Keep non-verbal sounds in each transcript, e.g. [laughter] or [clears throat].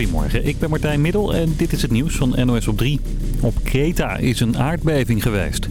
Goedemorgen, ik ben Martijn Middel en dit is het nieuws van NOS op 3. Op Kreta is een aardbeving geweest.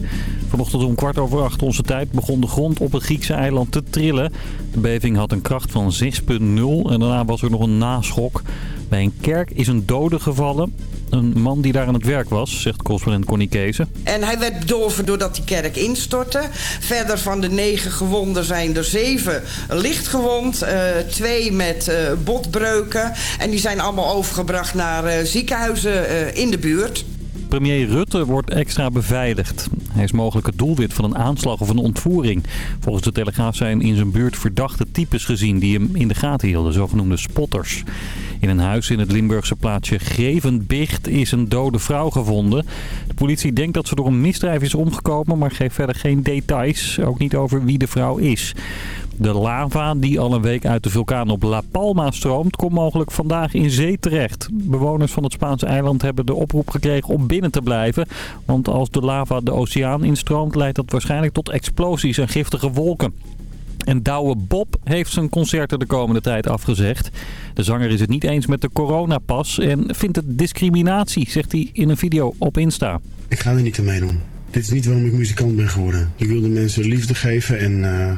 Vanochtend om kwart over acht onze tijd begon de grond op het Griekse eiland te trillen. De beving had een kracht van 6,0 en daarna was er nog een naschok. Bij een kerk is een dode gevallen. Een man die daar aan het werk was, zegt correspondent Connie Kezen. En hij werd bedorven doordat die kerk instortte. Verder van de negen gewonden zijn er zeven licht gewond. Uh, twee met uh, botbreuken. En die zijn allemaal overgebracht naar uh, ziekenhuizen in de buurt. Premier Rutte wordt extra beveiligd. Hij is mogelijk het doelwit van een aanslag of een ontvoering. Volgens de Telegraaf zijn in zijn buurt verdachte types gezien die hem in de gaten hielden, zogenoemde spotters. In een huis in het Limburgse plaatsje Grevenbicht is een dode vrouw gevonden. De politie denkt dat ze door een misdrijf is omgekomen, maar geeft verder geen details. Ook niet over wie de vrouw is. De lava die al een week uit de vulkaan op La Palma stroomt, komt mogelijk vandaag in zee terecht. Bewoners van het Spaanse eiland hebben de oproep gekregen om binnen te blijven. Want als de lava de oceaan instroomt, leidt dat waarschijnlijk tot explosies en giftige wolken. En Douwe Bob heeft zijn concerten de komende tijd afgezegd. De zanger is het niet eens met de coronapas en vindt het discriminatie, zegt hij in een video op Insta. Ik ga er niet aan meedoen. Dit is niet waarom ik muzikant ben geworden. Ik wilde mensen liefde geven en, uh,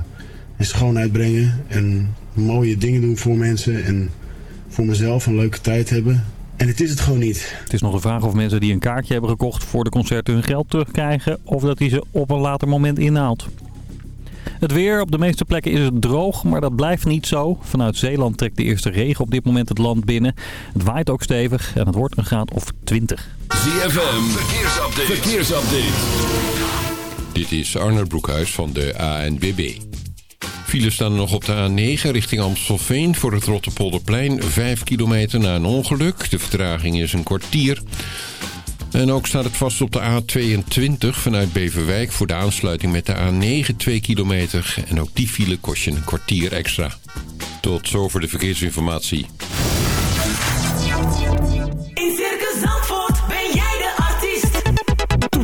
en schoonheid brengen. En mooie dingen doen voor mensen. En voor mezelf een leuke tijd hebben. En het is het gewoon niet. Het is nog de vraag of mensen die een kaartje hebben gekocht voor de concerten hun geld terugkrijgen. Of dat hij ze op een later moment inhaalt. Het weer. Op de meeste plekken is het droog, maar dat blijft niet zo. Vanuit Zeeland trekt de eerste regen op dit moment het land binnen. Het waait ook stevig en het wordt een graad of 20. ZFM. Verkeersupdate. Verkeersupdate. Dit is Arnold Broekhuis van de ANWB. Files staan nog op de A9 richting Amstelveen voor het Rotterpolderplein. 5 kilometer na een ongeluk. De vertraging is een kwartier. En ook staat het vast op de A22 vanuit Beverwijk voor de aansluiting met de A9 2 kilometer. En ook die file kost je een kwartier extra. Tot zover de verkeersinformatie.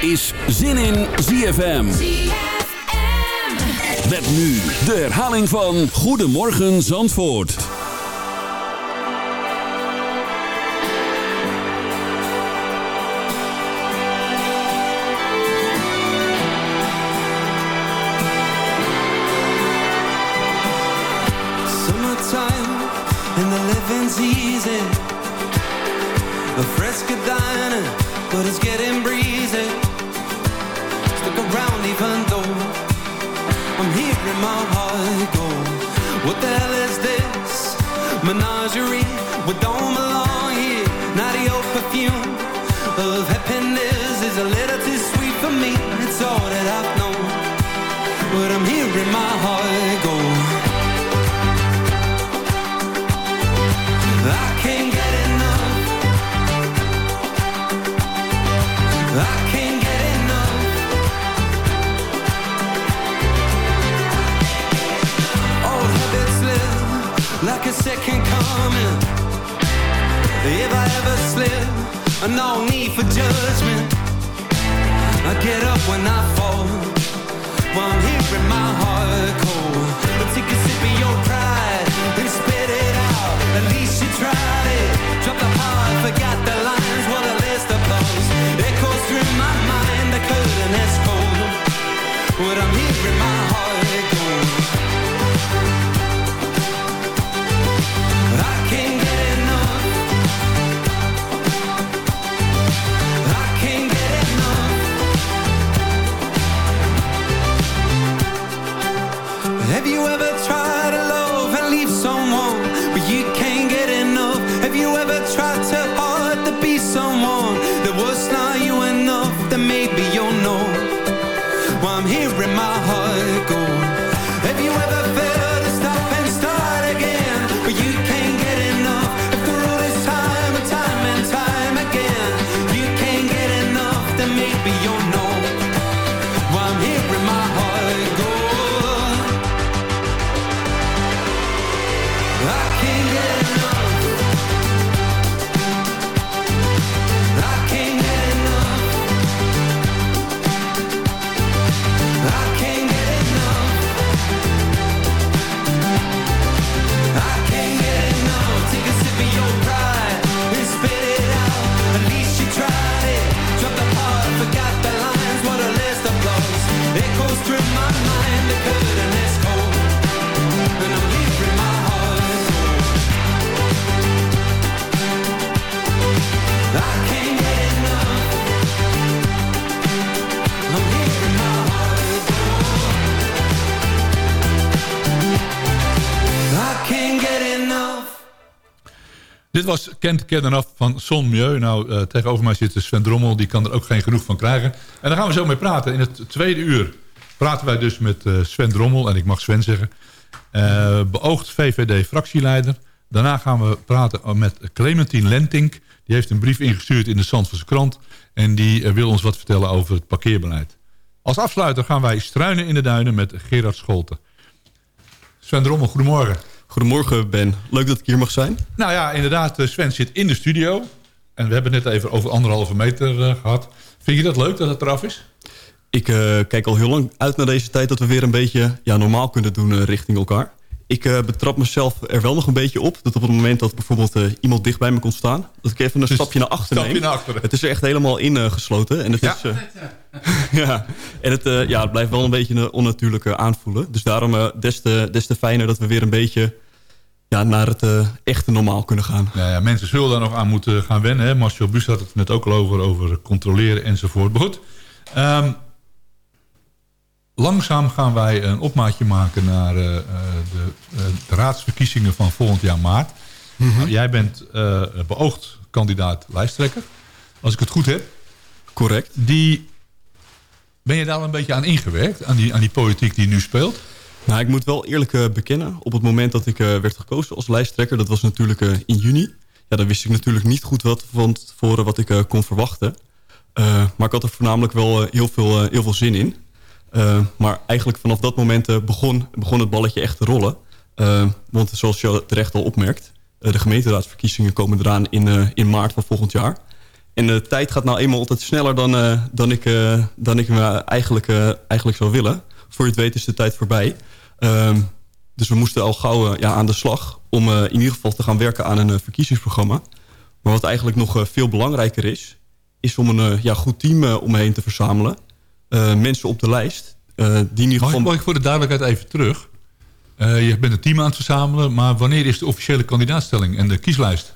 Is Zin in ZFM. Met nu de herhaling van Goedemorgen Zandvoort. Summertime and the living's easy. A fresca dining, but it's getting breezy. Around even though I'm hearing my heart go. What the hell is this? Menagerie, we don't belong here. Not your perfume of happiness is a little too sweet for me. It's all that I've known. But I'm hearing my heart go. Second coming. If I ever slip, no need for judgment. I get up when I fall. While I'm hearing my heart cold. But take a sip of your pride and spit it out. At least you tried it. Drop the heart, forgot the lines. What a list of blows. Echoes through my mind. The curtain is cold. But I'm hearing my heart you ever tried was Kent Kennen af van Son Mieu. Nou, eh, tegenover mij zit Sven Drommel. Die kan er ook geen genoeg van krijgen. En daar gaan we zo mee praten. In het tweede uur praten wij dus met eh, Sven Drommel. En ik mag Sven zeggen. eh, beoogd VVD-fractieleider. Daarna gaan we praten met Clementine Lentink. Die heeft een brief ingestuurd in de Zandvoortse krant. En die wil ons wat vertellen over het parkeerbeleid. Als afsluiter gaan wij struinen in de duinen met Gerard Scholten. Sven Drommel, goedemorgen. Goedemorgen Ben, leuk dat ik hier mag zijn. Nou ja, inderdaad, eh, Sven zit in de studio. En we hebben het net even over anderhalve meter eh, gehad. Vind je dat leuk dat het eraf is? Ik eh, kijk al heel lang uit naar deze tijd dat we weer een beetje ja, normaal kunnen doen richting elkaar. Ik betrap mezelf er wel nog een beetje op. Dat op het moment dat bijvoorbeeld iemand dicht bij me kon staan... dat ik even een Dus stapje naar achter stapje neem. naar achteren. Het is er echt helemaal ingesloten. en het Ja. is... [laughs] ja, en het, ja, het blijft wel een beetje een onnatuurlijke aanvoelen. Dus daarom des, te, des te fijner dat we weer een beetje ja, naar het eh, echte normaal kunnen gaan. Ja, ja, mensen zullen daar nog aan moeten gaan wennen. Hè? Marcel Bus had het net ook al over, over controleren enzovoort. Maar goed, ehm, langzaam gaan wij een opmaatje maken naar eh, eh, de, eh, de raadsverkiezingen van volgend jaar maart. Nou, jij bent eh, beoogd kandidaat lijsttrekker, als ik het goed heb. Correct. Die, ben je daar al een beetje aan ingewerkt, aan die, aan die politiek die nu speelt? Nou, ik moet wel eerlijk eh, bekennen. Op het moment dat ik eh, werd gekozen als lijsttrekker... dat was natuurlijk eh, in juni. Ja, dan wist ik natuurlijk niet goed wat van tevoren wat ik kon verwachten. Maar ik had er voornamelijk wel heel, veel, heel veel zin in. Maar eigenlijk vanaf dat moment begon, begon het balletje echt te rollen. Want zoals je terecht al opmerkt... de gemeenteraadsverkiezingen komen eraan in, in maart van volgend jaar. En de tijd gaat nou eenmaal altijd sneller dan, dan, ik, dan ik me eigenlijk, eigenlijk zou willen. Voor je het weet is de tijd voorbij. Ehm, dus we moesten al gauw eh, ja, aan de slag om eh, in ieder geval te gaan werken aan een eh, verkiezingsprogramma. Maar wat eigenlijk nog veel belangrijker is, is om een ja, goed team eh, om me heen te verzamelen. Mensen op de lijst. die in ieder Mag geval... ik, mag ik voor de duidelijkheid even terug? Je bent een team aan het verzamelen, maar wanneer is de officiële kandidaatstelling en de kieslijst?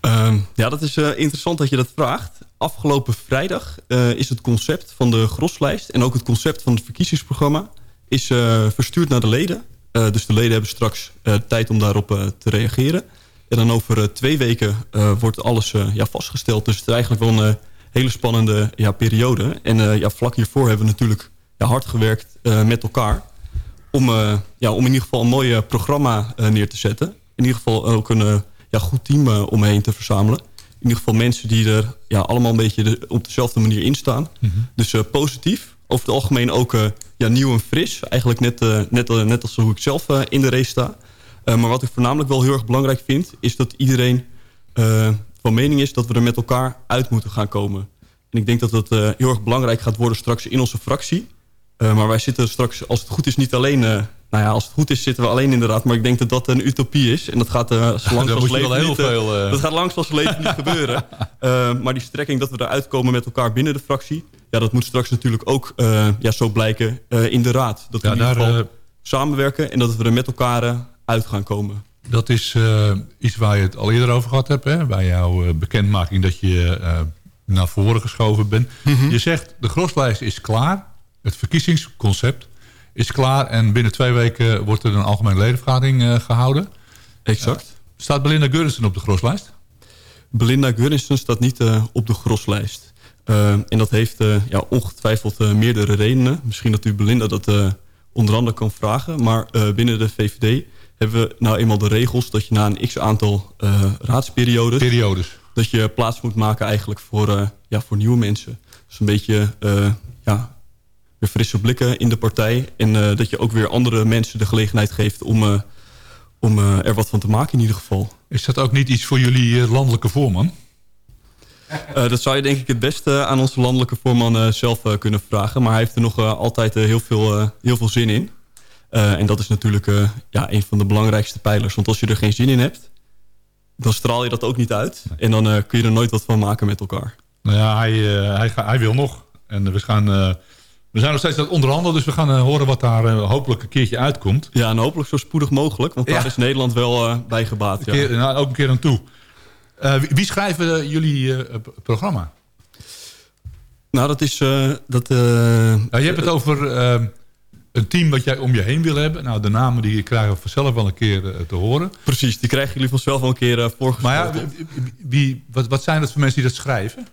Ehm, ja, dat is interessant dat je dat vraagt. Afgelopen vrijdag eh, is het concept van de groslijst... en ook het concept van het verkiezingsprogramma... is eh, verstuurd naar de leden. Eh, dus de leden hebben straks tijd om daarop te reageren. En dan over twee weken wordt alles ja, vastgesteld. Dus het is eigenlijk wel een hele spannende ja, periode. En ja, vlak hiervoor hebben we natuurlijk hard gewerkt met elkaar... Om, ja, om in ieder geval een mooi programma neer te zetten. In ieder geval ook een ja, goed team eh, om me heen te verzamelen. In ieder geval mensen die er ja, allemaal een beetje de- op dezelfde manier in staan. Dus eh, positief. Over het algemeen ook eh, ja, nieuw en fris. Eigenlijk net, eh, net, net als hoe ik zelf in de race sta. Maar wat ik voornamelijk wel heel erg belangrijk vind... is dat iedereen van mening is dat we er met elkaar uit moeten gaan komen. En ik denk dat dat heel erg belangrijk gaat worden straks in onze fractie. Maar wij zitten straks, als het goed is, niet alleen... eh, nou ja, als het goed is, zitten we alleen inderdaad. Maar ik denk dat dat een utopie is. En dat gaat eh zo lang [laughs] Dan als moet je leven heel niet, eh, veel, eh, Dat gaat langs als leven niet [laughs] gebeuren. Eh, maar die strekking dat we eruit komen met elkaar binnen de fractie... ja, dat moet straks natuurlijk ook eh, ja, zo blijken eh, in de raad. Dat we Ja, in ieder daar, geval eh, samenwerken... en dat we er met elkaar eh, uit gaan komen. Dat is eh, iets waar je het al eerder over gehad hebt. Hè? Bij jouw eh, bekendmaking dat je eh, naar voren geschoven bent. Je zegt de groslijst is klaar. Het verkiezingsconcept is klaar. En binnen twee weken wordt er een algemene ledenvergadering eh, gehouden. Exact. Staat Belinda Geurensen op de groslijst? Belinda Gurnissen staat niet eh, op de groslijst. Eh, en dat heeft eh, ja, ongetwijfeld eh, meerdere redenen. Misschien dat u Belinda dat eh, onder andere kan vragen. Maar eh, binnen de VVD hebben we nou eenmaal de regels... dat je na een x-aantal eh, raadsperiodes... Periodes. dat je plaats moet maken eigenlijk voor, eh, ja, voor nieuwe mensen. Dus een beetje eh, ja, weer frisse blikken in de partij. En eh, dat je ook weer andere mensen de gelegenheid geeft... om, eh, om eh, er wat van te maken in ieder geval. Is dat ook niet iets voor jullie landelijke voorman? Dat zou je denk ik het beste aan onze landelijke voorman zelf kunnen vragen. Maar hij heeft er nog altijd heel, veel, heel veel zin in. En dat is natuurlijk ja, een van de belangrijkste pijlers. Want als je er geen zin in hebt, dan straal je dat ook niet uit. En dan kun je er nooit wat van maken met elkaar. Nou ja, hij, hij, ga- hij wil nog. En we, gaan, we zijn nog steeds aan het onderhandelen. Dus we gaan eh, horen wat daar eh, hopelijk een keertje uitkomt. Ja, en hopelijk zo spoedig mogelijk. Want daar Ja. is Nederland wel eh, bij gebaat. Een keer, Ja. nou, ook een keer aan toe. Wie, wie schrijven jullie programma? Nou, dat is... dat, Nou, je hebt het over een team wat jij om je heen wil hebben. Nou, de namen die krijgen we vanzelf wel een keer te horen. Precies, die krijgen jullie vanzelf wel een keer uh, voorgesteld. Maar ja, wie, wat, wat zijn dat voor mensen die dat schrijven?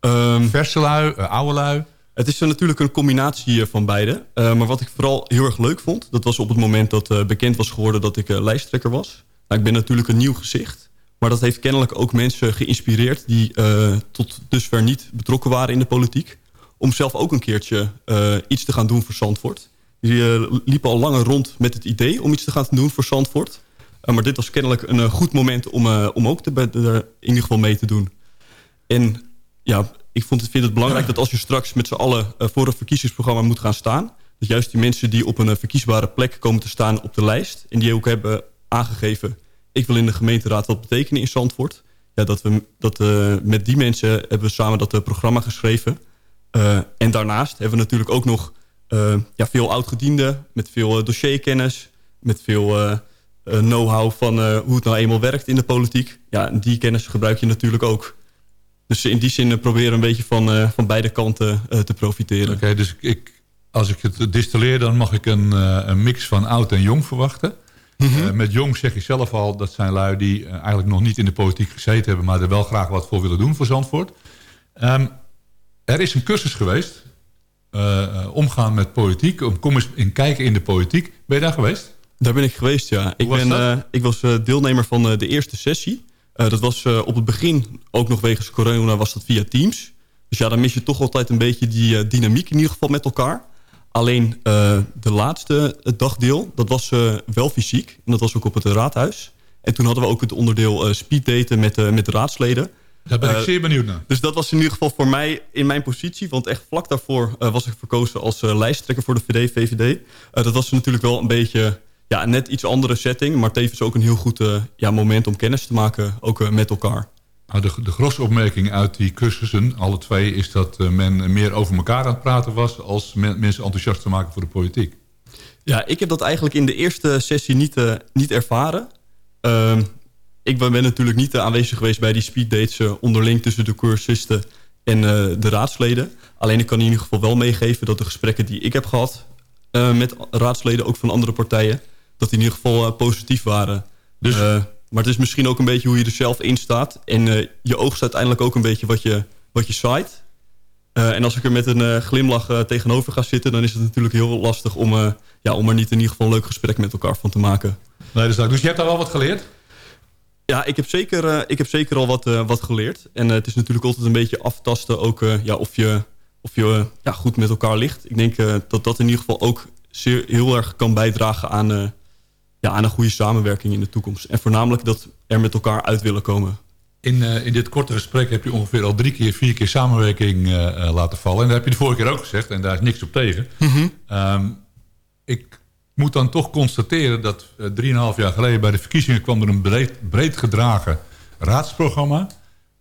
Ehm, Verse lui, eh, oude lui? Het is eh, natuurlijk een combinatie van beide. Eh, maar wat ik vooral heel erg leuk vond... dat was op het moment dat eh, bekend was geworden dat ik lijsttrekker was. Nou, ik ben natuurlijk een nieuw gezicht. Maar dat heeft kennelijk ook mensen geïnspireerd... die tot dusver niet betrokken waren in de politiek... om zelf ook een keertje iets te gaan doen voor Zandvoort. Die liepen al langer rond met het idee om iets te gaan doen voor Zandvoort. Maar dit was kennelijk een goed moment om, om ook te, in ieder geval mee te doen. En ja, ik vond vind het belangrijk dat als je straks met z'n allen eh, voor een verkiezingsprogramma moet gaan staan... dat juist die mensen die op een eh, verkiesbare plek komen te staan op de lijst... en die ook hebben aangegeven... ik wil in de gemeenteraad wat betekenen in Zandvoort... Ja, dat we dat, eh, met die mensen hebben we samen dat eh, programma geschreven. Eh, en daarnaast hebben we natuurlijk ook nog ja, veel oudgedienden... met veel dossierkennis, met veel know-how van hoe het nou eenmaal werkt in de politiek. Ja, die kennis gebruik je natuurlijk ook... Dus in die zin eh, proberen een beetje van, eh, van beide kanten eh, te profiteren. Oké, dus ik, als ik het distilleer, dan mag ik een, een mix van oud en jong verwachten. Eh, met jong zeg je zelf al, dat zijn lui die eigenlijk nog niet in de politiek gezeten hebben... maar er wel graag wat voor willen doen voor Zandvoort. Ehm, er is een cursus geweest, omgaan met politiek. om- Kom eens in kijken in de politiek. Ben je daar geweest? Daar ben ik geweest, ja. Ik, was ben, ik was deelnemer van de eerste sessie. Eh, dat was eh, op het begin, ook nog wegens corona, was dat via Teams. Dus ja, dan mis je toch altijd een beetje die eh, dynamiek in ieder geval met elkaar. Alleen de laatste dagdeel, dat was wel fysiek. En dat was ook op het raadhuis. En toen hadden we ook het onderdeel speeddaten met, met de raadsleden. Daar ben ik zeer benieuwd naar. Dus dat was in ieder geval voor mij in mijn positie. Want echt vlak daarvoor was ik verkozen als lijsttrekker voor de VD, VVD. Eh, dat was natuurlijk wel een beetje ja, net iets andere setting. Maar tevens ook een heel goed eh, ja, moment om kennis te maken. Ook eh, met elkaar. Nou, de, de grosse opmerking uit die cursussen, alle twee... is dat eh, men meer over elkaar aan het praten was... als men- mensen enthousiast te maken voor de politiek. Ja, ik heb dat eigenlijk in de eerste sessie niet, niet ervaren. Ehm, ik ben, ben natuurlijk niet aanwezig geweest bij die speeddates onderling tussen de cursisten en de raadsleden. Alleen ik kan in ieder geval wel meegeven dat de gesprekken die ik heb gehad eh, met raadsleden, ook van andere partijen, dat die in ieder geval eh, positief waren. Dus- Eh, maar het is misschien ook een beetje hoe je er zelf in staat. En eh, je oogst uiteindelijk ook een beetje wat je, wat je zaait. En als ik er met een glimlach tegenover ga zitten... dan is het natuurlijk heel lastig om, ja, om er niet in ieder geval een leuk gesprek met elkaar van te maken. Nee, dus, dus je hebt daar wel wat geleerd? Ja, ik heb zeker, ik heb zeker al wat, wat geleerd. En het is natuurlijk altijd een beetje aftasten ook, ja, of je, of je ja, goed met elkaar ligt. Ik denk dat dat in ieder geval ook zeer, heel erg kan bijdragen aan, ja, aan een goede samenwerking in de toekomst. En voornamelijk dat er met elkaar uit willen komen. In, eh, in dit korte gesprek heb je ongeveer al drie keer, vier keer samenwerking eh, eh, laten vallen. En dat heb je de vorige keer ook gezegd en daar is niks op tegen. Ehm, ik moet dan toch constateren dat drieënhalf jaar geleden bij de verkiezingen kwam er een breed, breed gedragen raadsprogramma.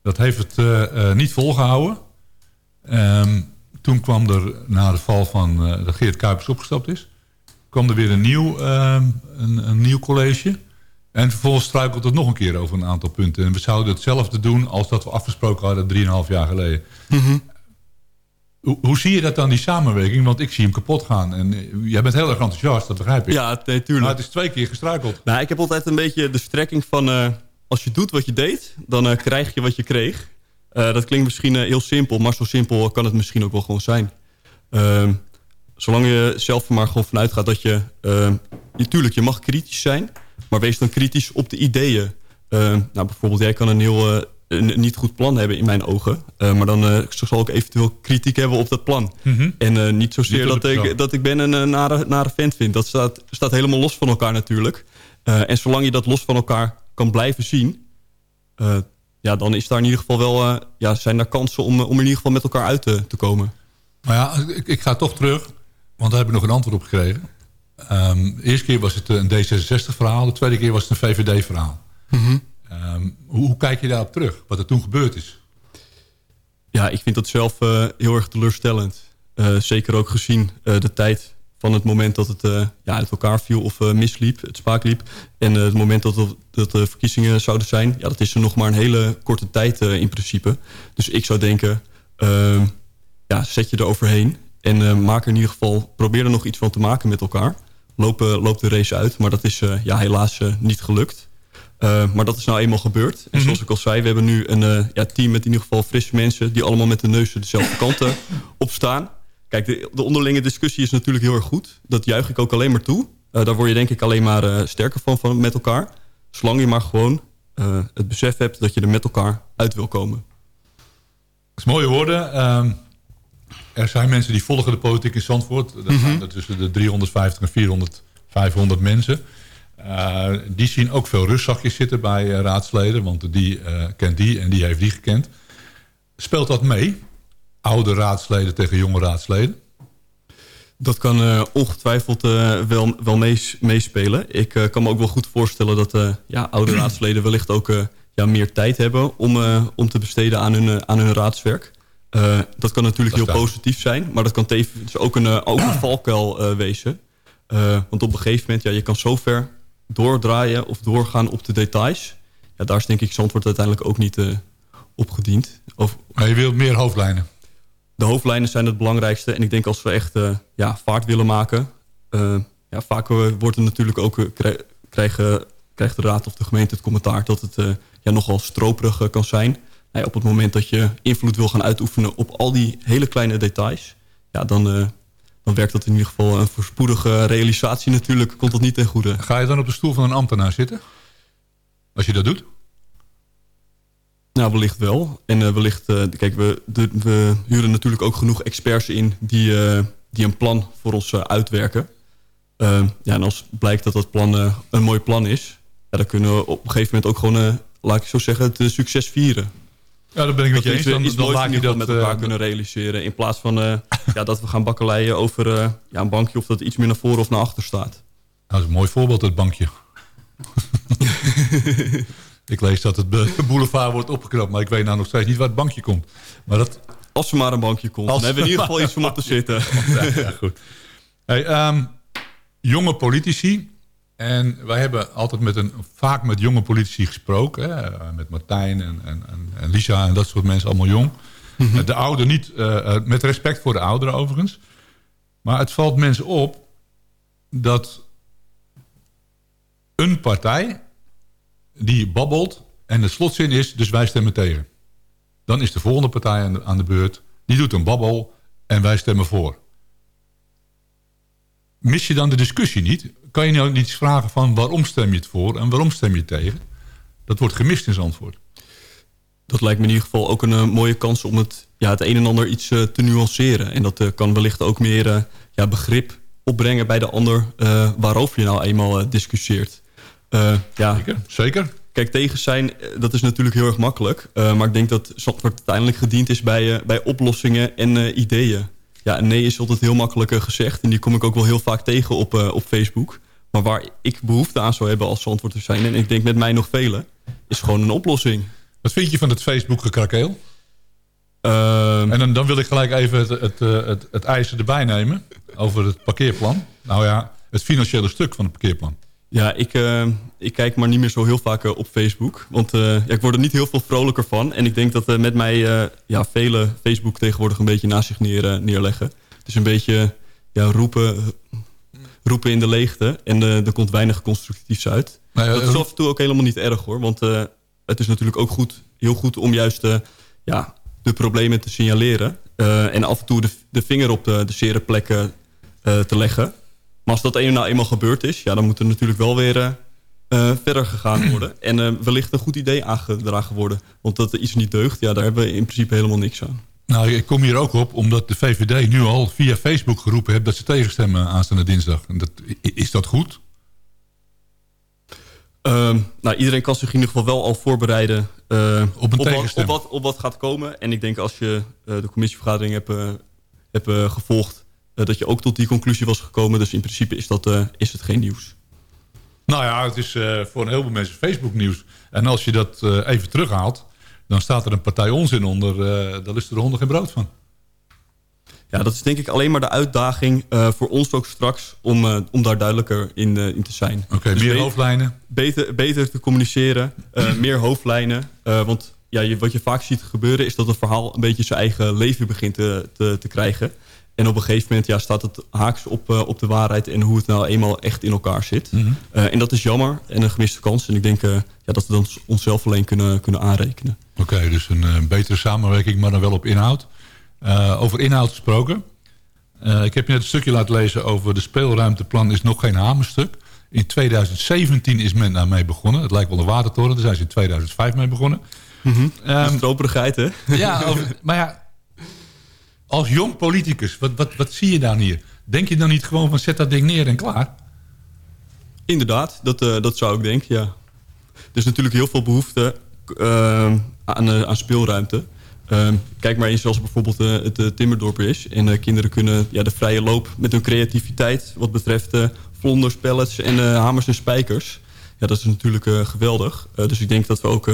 Dat heeft het niet volgehouden. Ehm, toen kwam er, na de val van dat Geert Kuipers opgestapt is, kwam er weer een nieuw, ehm, een, een nieuw college. En vervolgens struikelt het nog een keer over een aantal punten. En we zouden hetzelfde doen als dat we afgesproken hadden 3,5 jaar geleden. Hoe, hoe zie je dat dan, die samenwerking? Want ik zie hem kapot gaan. En eh, jij bent heel erg enthousiast, dat begrijp ik. Ja, nee, tuurlijk. Maar het is twee keer gestruikeld. Nou, ik heb altijd een beetje de strekking van... eh, als je doet wat je deed, dan eh, krijg je wat je kreeg. Dat klinkt misschien heel simpel, maar zo simpel kan het misschien ook wel gewoon zijn. Ehm, zolang je zelf er maar gewoon vanuit gaat dat je... Uh, natuurlijk, je mag kritisch zijn, maar wees dan kritisch op de ideeën. Ehm, nou, bijvoorbeeld, jij kan een heel eh, een niet goed plan hebben in mijn ogen. Eh, maar dan eh, zal ik eventueel kritiek hebben op dat plan. Mhm. En eh, niet zozeer dat, ik, dat ik ben een eh, nare, nare vent vind. Dat staat, staat helemaal los van elkaar natuurlijk. Eh, en zolang je dat los van elkaar kan blijven zien... eh, ja, dan is daar in ieder geval wel, eh, ja, zijn daar kansen om, eh, om in ieder geval met elkaar uit te, te komen. Maar ja, ik, ik ga toch terug. Want daar heb ik nog een antwoord op gekregen. Ehm, de eerste keer was het een D66-verhaal. De tweede keer was het een VVD-verhaal. Ehm, hoe, hoe kijk je daarop terug? Wat er toen gebeurd is? Ja, ik vind dat zelf eh, heel erg teleurstellend. Eh, zeker ook gezien eh, de tijd van het moment dat het eh, ja, uit elkaar viel of eh, misliep, het spaak liep. En het moment dat, er- dat de verkiezingen zouden zijn. Ja, dat is er nog maar een hele korte tijd eh, in principe. Dus ik zou denken, ehm, ja, zet je er overheen. En eh, maak er in ieder geval, probeer er nog iets van te maken met elkaar. Loop, eh, loop de race uit, maar dat is eh, ja, helaas niet gelukt. Maar dat is nou eenmaal gebeurd. En zoals ik al zei, we hebben nu een ja, team met in ieder geval frisse mensen... die allemaal met de neus dezelfde [laughs] kant eh, op staan. Kijk, de, de onderlinge discussie is natuurlijk heel erg goed. Dat juich ik ook alleen maar toe. Daar word je denk ik alleen maar sterker van, van met elkaar. Zolang je maar gewoon het besef hebt dat je er met elkaar uit wil komen. Dat is mooie woorden. Ehm, er zijn mensen die volgen de politiek in Zandvoort. Dat zijn er tussen de 350 en 400, 500 mensen. Eh, die zien ook veel rustzakjes zitten bij eh, raadsleden. Want die eh, kent die en die heeft die gekend. Speelt dat mee? Oude raadsleden tegen jonge raadsleden? Dat kan ongetwijfeld wel, wel mees- meespelen. Ik kan me ook wel goed voorstellen dat ja, oude raadsleden wellicht ook ja, meer tijd hebben om, om te besteden aan hun, aan hun raadswerk. Eh, dat kan natuurlijk Dat heel positief zijn, maar dat kan tevens ook een, eh, ook een valkuil eh, wezen. Want op een gegeven moment, ja, je kan zo ver doordraaien of doorgaan op de details. Ja, daar is denk ik Zandvoort uiteindelijk ook niet eh opgediend. Of, Maar je wilt meer hoofdlijnen. de hoofdlijnen zijn het belangrijkste. En ik denk als we echt ja, vaart willen maken... ja, vaak wordt er natuurlijk ook... krij- krijgen, krijgt de raad of de gemeente het commentaar... dat het ja, nogal stroperig kan zijn. Nou ja, op het moment dat je invloed wil gaan uitoefenen... op al die hele kleine details... Ja, dan, eh, dan werkt dat in ieder geval een voorspoedige realisatie natuurlijk. Komt dat niet ten goede. Ga je dan op de stoel van een ambtenaar zitten? Als je dat doet? Nou, wellicht wel. En eh, wellicht, eh, kijk, we, de, we huren natuurlijk ook genoeg experts in die, die een plan voor ons uitwerken. Eh, ja, en als blijkt dat dat plan een mooi plan is, ja, dan kunnen we op een gegeven moment ook gewoon, laat ik zo zeggen, het succes vieren. Ja, dat ben ik met Dat je eens. iets, Dan, iets dan je dat... met elkaar eh, kunnen realiseren. In plaats van eh, ja, dat we gaan bakkeleien over eh, ja, een bankje of dat iets meer naar voren of naar achter staat. Nou, dat is een mooi voorbeeld, het bankje. [laughs] ik lees dat het boulevard wordt opgeknapt, maar ik weet nou nog steeds niet waar het bankje komt. Maar dat... Als er maar een bankje komt, dan hebben we in ieder geval iets om op te [laughs] zitten. Ja, ja, goed. Hey, ehm, jonge politici. En wij hebben altijd met een, vaak met jonge politici gesproken. Hè? Met Martijn en, en, en, en Lisa en dat soort mensen, allemaal jong. Eh, De ouderen niet, eh, eh, met respect voor de ouderen overigens. Maar het valt mensen op dat een partij die babbelt en de slotzin is, dus wij stemmen tegen. Dan is de volgende partij aan de, aan de beurt. Die doet een babbel en wij stemmen voor. Mis je dan de discussie niet? Kan je nou niet vragen van waarom stem je het voor en waarom stem je tegen? Dat wordt gemist in Zandvoort. Dat lijkt me in ieder geval ook een eh, mooie kans om het, ja, het een en ander iets eh, te nuanceren. En dat eh, kan wellicht ook meer ja, begrip opbrengen bij de ander waarover je nou eenmaal discussieert. Ja, Zeker, zeker. Kijk, tegen zijn, dat is natuurlijk heel erg makkelijk. Maar ik denk dat Zandvoort uiteindelijk gediend is bij, bij oplossingen en ideeën. Ja, en nee is altijd heel makkelijk gezegd. En die kom ik ook wel heel vaak tegen op, op Facebook. Maar waar ik behoefte aan zou hebben als Zandvoort te zijn... en ik denk met mij nog velen, is gewoon een oplossing. Wat vind je van het Facebook gekrakeel? Ehm, En dan, dan wil ik gelijk even het, het, eh, het, het ijzer erbij nemen over het parkeerplan. Nou ja, het financiële stuk van het parkeerplan. Ja, ik, eh, ik kijk maar niet meer zo heel vaak eh, op Facebook. Want ja, ik word er niet heel veel vrolijker van. En ik denk dat met mij ja, vele Facebook tegenwoordig een beetje naast zich neer, neerleggen. Het is een beetje ja, roepen, roepen in de leegte. En er komt weinig constructiefs uit. Nou ja, dat is af en toe ook helemaal niet erg hoor. Want het is natuurlijk ook goed, heel goed om juist eh, ja, de problemen te signaleren. eh, en af en toe de, de vinger op de, de plekken eh, te leggen. Maar als dat een nou eenmaal gebeurd is... Ja, dan moet er natuurlijk wel weer verder gegaan worden. En wellicht een goed idee aangedragen worden. Want dat iets niet deugt, ja, daar hebben we in principe helemaal niks aan. Nou, ik kom hier ook op omdat de VVD nu al via Facebook geroepen heeft... dat ze tegenstemmen aanstaande dinsdag. Dat, is dat goed? Ehm, nou, iedereen kan zich in ieder geval wel al voorbereiden eh, Op wat, op, wat, op wat gaat komen. En ik denk als je eh, de commissievergadering hebt, eh, hebt gevolgd... dat je ook tot die conclusie was gekomen. Dus in principe is, dat, is het geen nieuws. Nou ja, het is voor een heleboel mensen Facebook nieuws. En als je dat even terughaalt... dan staat er een partij onzin onder. daar is er de honden geen brood van. Ja, dat is denk ik alleen maar de uitdaging eh, voor ons ook straks... om, eh, om daar duidelijker in, eh, in te zijn. Oké, Dus meer hoofdlijnen. beter, beter te communiceren, [clears throat] meer hoofdlijnen. Want ja, je, wat je vaak ziet gebeuren is dat een verhaal een beetje zijn eigen leven begint te, te, te krijgen. En op een gegeven moment ja, staat het haaks op, op de waarheid... en hoe het nou eenmaal echt in elkaar zit. Mhm. En dat is jammer en een gemiste kans. En ik denk ja, dat we dan onszelf alleen kunnen, kunnen aanrekenen. Oké, dus een betere samenwerking, maar dan wel op inhoud. Eh, over inhoud gesproken. Eh, ik heb je net een stukje laten lezen over de speelruimteplan is nog geen hamerstuk. In 2017 is men daarmee begonnen. Het lijkt wel een watertoren, daar zijn ze in 2005 mee begonnen. Ehm, Stroperigheid, hè? [laughs] ja, over- maar ja, als jong politicus, wat, wat, wat zie je dan hier? Denk je dan niet gewoon van zet dat ding neer en klaar? Inderdaad, dat, eh, dat zou ik denken, ja. Er is natuurlijk heel veel behoefte eh, aan, aan speelruimte. Eh, kijk maar eens zoals bijvoorbeeld eh, het eh, Timmerdorp is. En eh, kinderen kunnen ja, de vrije loop met hun creativiteit... wat betreft vlonders, pellets en hamers en spijkers. Ja, dat is natuurlijk geweldig. Dus ik denk dat we ook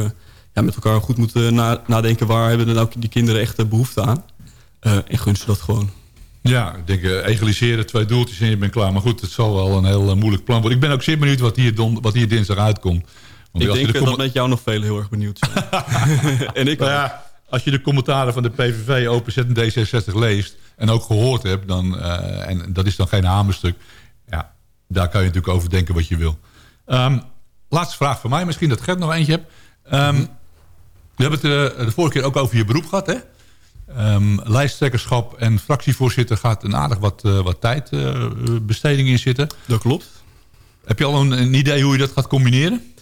ja, met elkaar goed moeten na- nadenken... waar hebben nou die kinderen echt eh, behoefte aan. En gun ze dat gewoon. Ja, ik denk egaliseren, twee doeltjes en je bent klaar. Maar goed, het zal wel een heel moeilijk plan worden. Ik ben ook zeer benieuwd wat hier, don, wat hier dinsdag uitkomt. Want ik denk de dat met jou nog velen heel erg benieuwd zijn. [laughs] en ik Nou ja, als je de commentaren van de PVV, OPZ en D66 leest... en ook gehoord hebt, dan, eh, en dat is dan geen hamerstuk... ja, daar kan je natuurlijk over denken wat je wil. Ehm, laatste vraag van mij, misschien dat Gert nog eentje hebt. Ehm, We hebben het eh, de vorige keer ook over je beroep gehad, hè? Ehm, lijsttrekkerschap en fractievoorzitter gaat een aardig wat, eh, wat tijdbesteding in zitten. Dat klopt. Heb je al een, een idee hoe je dat gaat combineren?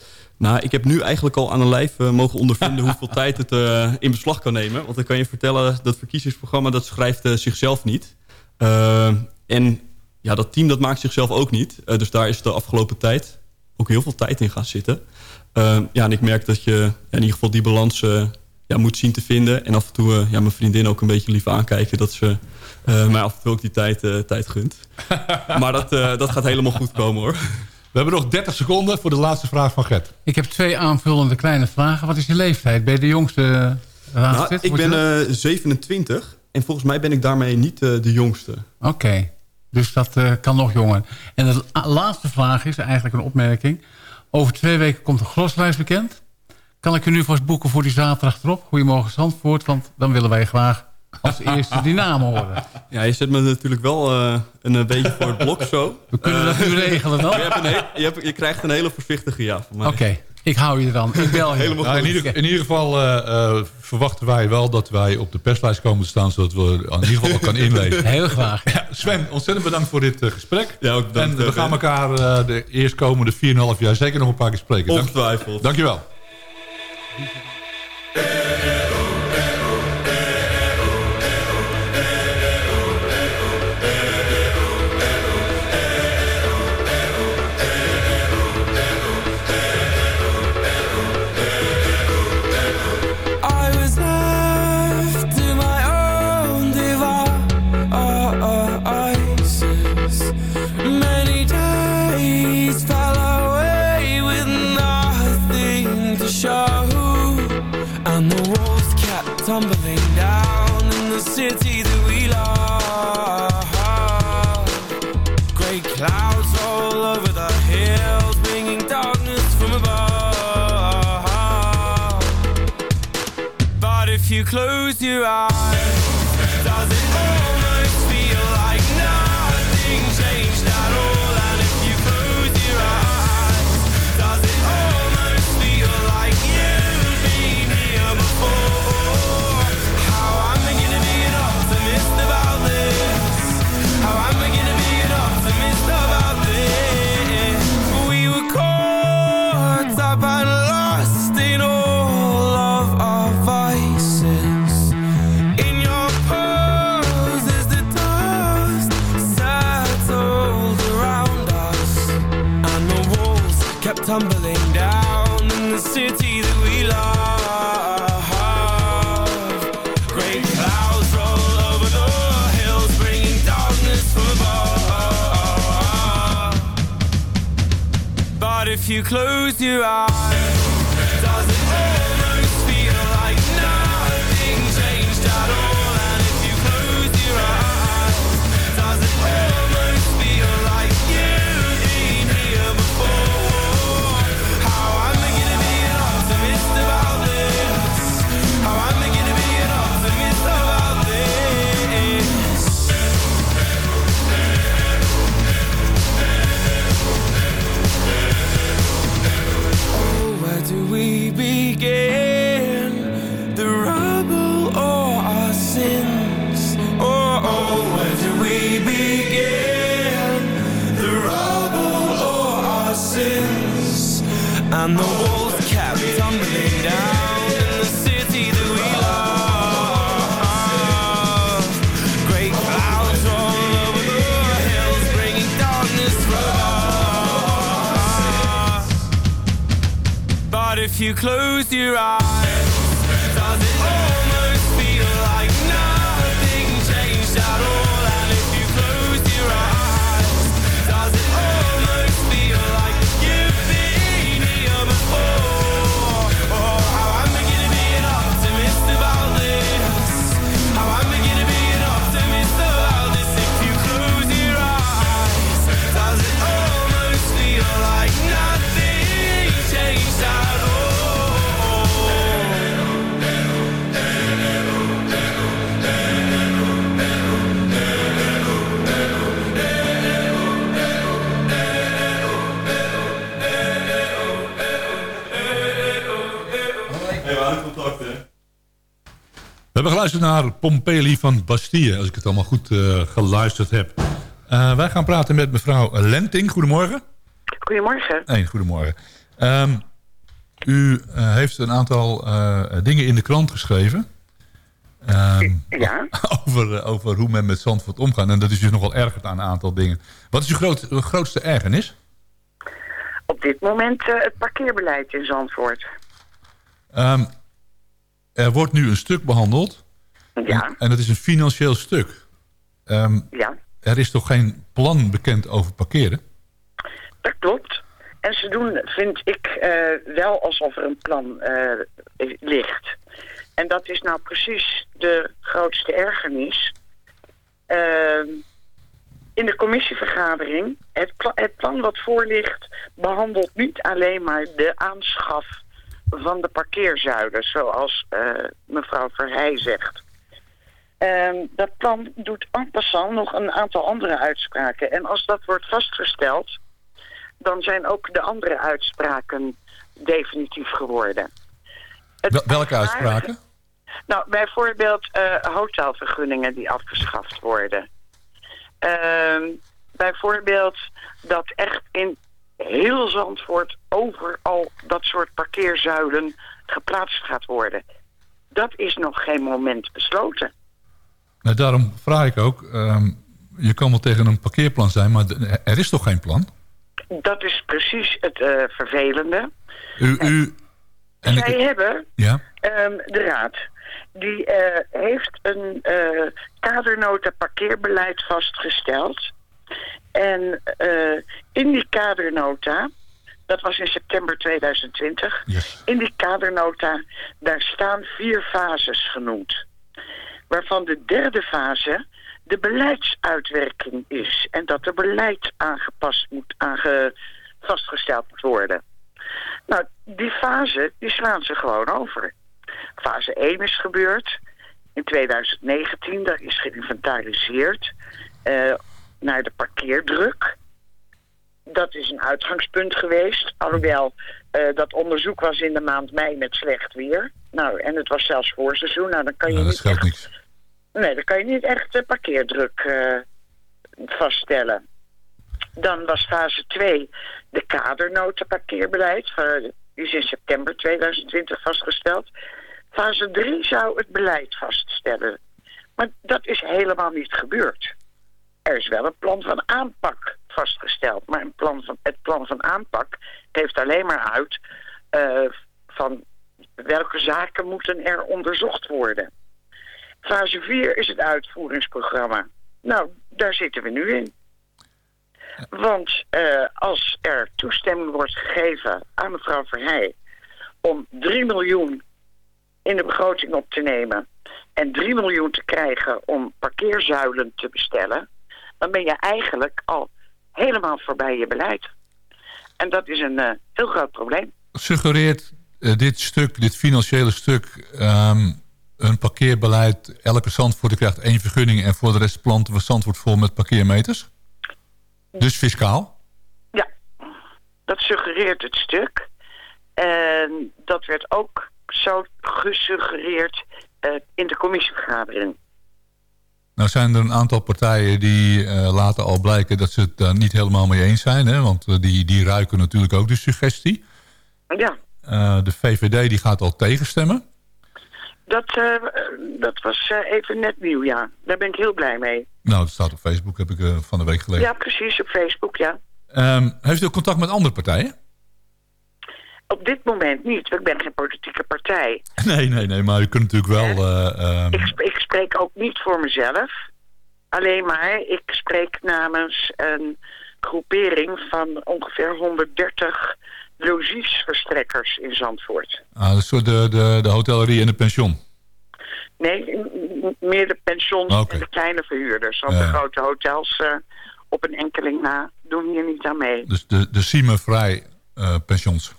Nou, ik heb nu eigenlijk al aan een lijf eh, mogen ondervinden [laughs] hoeveel tijd het eh, in beslag kan nemen. Want ik kan je vertellen, dat verkiezingsprogramma dat schrijft eh, zichzelf niet. En ja, dat team dat maakt zichzelf ook niet. Dus daar is de afgelopen tijd ook heel veel tijd in gaan zitten. Ja, en ik merk dat je ja, in ieder geval die balans ja, moet zien te vinden. En af en toe ja, mijn vriendin ook een beetje lief aankijken... dat ze mij af en toe ook die tijd, tijd gunt. [laughs] maar dat, dat gaat helemaal goed komen, hoor. We hebben nog 30 seconden voor de laatste vraag van Gert. Ik heb twee aanvullende kleine vragen. Wat is je leeftijd? Ben je de jongste eh, Nou, ik je ben dat? eh 27 en volgens mij ben ik daarmee niet eh, de jongste. Oké, dus dat eh, kan nog jonger. En de la- laatste vraag is eigenlijk een opmerking. Over twee weken komt de groslijst bekend. Kan ik u nu vast boeken voor die zaterdag erop? Goedemorgen Zandvoort, want dan willen wij graag als eerste die naam horen. Ja, je zet me natuurlijk wel eh, een eh, beetje voor het blok zo. We kunnen dat nu regelen dan? Je, hebt een heel- je, hebt- je krijgt een hele voorzichtig ja van mij. Oké, ik hou je er dan. Ik bel je. Helemaal Nou, in, goed. ieder, in ieder geval eh, eh, verwachten wij wel dat wij op de perslijst komen te staan... zodat we in ieder geval kan inlezen. Heel graag. Ja, Sven, ontzettend bedankt voor dit eh, gesprek. Ja, ook bedankt, en we eh, gaan elkaar eh, de eerstkomende 4,5 jaar zeker nog een paar keer spreken. Dank, Ongetwijfeld. dankjewel. Geluisterd naar Pompeli van Bastille, als ik het allemaal goed eh, geluisterd heb. Eh, wij gaan praten met mevrouw Lenting. Goedemorgen. Goedemorgen. Nee, goedemorgen. Ehm, u eh, heeft een aantal dingen in de krant geschreven. Ehm, Ja. [laughs] over, over hoe men met Zandvoort omgaat. En dat is dus nogal ergerd aan een aantal dingen. Wat is uw groot, uw grootste ergernis? Op dit moment het parkeerbeleid in Zandvoort. Ehm, er wordt nu een stuk behandeld. Ja. En, en dat is een financieel stuk. Ehm, Ja, er is toch geen plan bekend over parkeren? dat klopt. En ze doen, vind ik, eh, wel alsof er een plan eh, ligt. En dat is nou precies de grootste ergernis. Ehm, in de commissievergadering, het, pla- het plan wat voor ligt... behandelt niet alleen maar de aanschaf van de parkeerzuilen... zoals eh, mevrouw Verheij zegt. Ehm, dat plan doet en passant nog een aantal andere uitspraken. En als dat wordt vastgesteld, dan zijn ook de andere uitspraken definitief geworden. Het welke uitspraken? Nou, bijvoorbeeld eh, hotelvergunningen die afgeschaft worden. Ehm, bijvoorbeeld dat echt in heel Zandvoort overal dat soort parkeerzuilen geplaatst gaat worden. Dat is nog geen moment besloten. Nou, daarom vraag ik ook... ehm, je kan wel tegen een parkeerplan zijn, maar er is toch geen plan? Dat is precies het eh, vervelende. U, u, en Zij ik, hebben, ja? ehm, de Raad, die eh, heeft een eh, kadernota parkeerbeleid vastgesteld. En eh, in die kadernota, dat was in september 2020, in die kadernota, daar staan vier fases genoemd. Waarvan de derde fase de beleidsuitwerking is. En dat er beleid aangepast moet, aange, vastgesteld moet worden. Nou, die fase, die slaan ze gewoon over. Fase 1 is gebeurd. In 2019, daar is geïnventariseerd eh, naar de parkeerdruk. Dat is een uitgangspunt geweest. Alhoewel, eh, dat onderzoek was in de maand mei met slecht weer. Nou, en het was zelfs voorseizoen. Nou, dan kan je Nou, dat niet niks. Nee, dan kan je niet echt de parkeerdruk eh, vaststellen. Dan was fase 2 de kadernota parkeerbeleid. eh, die is in september 2020 vastgesteld. Fase 3 zou het beleid vaststellen. Maar dat is helemaal niet gebeurd. Er is wel een plan van aanpak vastgesteld. Maar een plan van, het plan van aanpak geeft alleen maar uit... eh, van welke zaken moeten er onderzocht worden. Fase 4 is het uitvoeringsprogramma. Nou, daar zitten we nu in. Want eh, als er toestemming wordt gegeven aan mevrouw Verheij... om 3 miljoen in de begroting op te nemen... en 3 miljoen te krijgen om parkeerzuilen te bestellen... dan ben je eigenlijk al helemaal voorbij je beleid. En dat is een eh, heel groot probleem. Suggereert eh, dit stuk, dit financiële stuk... ehm, een parkeerbeleid, elke Zandvoorter krijgt één vergunning... en voor de rest planten we Zandvoort vol met parkeermeters? Dus fiscaal? Dat suggereert het stuk. En dat werd ook zo gesuggereerd eh, in de commissievergadering. Nou zijn er een aantal partijen die eh, laten al blijken... dat ze het daar niet helemaal mee eens zijn. Hè? Want eh, die, die ruiken natuurlijk ook de suggestie. Ja, de VVD die gaat al tegenstemmen. Dat, eh, dat was eh, even net nieuw, ja. Daar ben ik heel blij mee. Nou, dat staat op Facebook, heb ik eh, van de week gelezen. Ja, precies, op Facebook, ja. Ehm, heeft u ook contact met andere partijen? Op dit moment niet, want ik ben geen politieke partij. [laughs] Nee, nee, nee, maar u kunt natuurlijk wel... eh, ehm, Ik, ik spreek ook niet voor mezelf. Alleen maar, ik spreek namens een groepering van ongeveer 130 logiesverstrekkers in Zandvoort. ah, dat is zo de, de, de hotellerie en de pension. Nee, meer de pensions en de kleine verhuurders. Want Ja. de grote hotels eh, op een enkeling na doen hier niet aan mee. Dus de, de Siemenvrij eh pensions.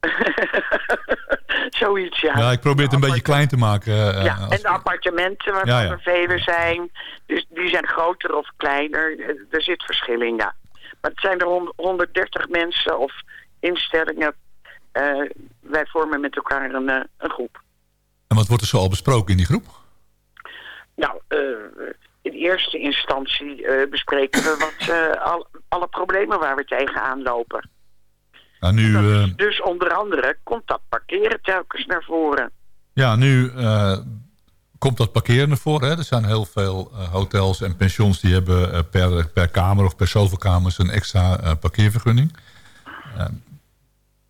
[laughs] Zoiets, ja. Ja, ik probeer het een beetje klein te maken. eh, Ja, en de appartementen waarvan Ja, er zijn, dus die zijn groter of kleiner. Er zit verschil in, ja. Maar het zijn er hon- 130 mensen of instellingen. Eh, wij vormen met elkaar een, eh, een groep. En wat wordt er zo al besproken in die groep? Nou, eh, in eerste instantie bespreken we wat, al, alle problemen waar we tegenaan lopen. Nou, nu, Dus onder andere komt dat parkeren telkens naar voren. ja, nu komt dat parkeren ervoor. Hè? Er zijn heel veel hotels en pensions die hebben per, per kamer of per zoveel kamers een extra eh, parkeervergunning.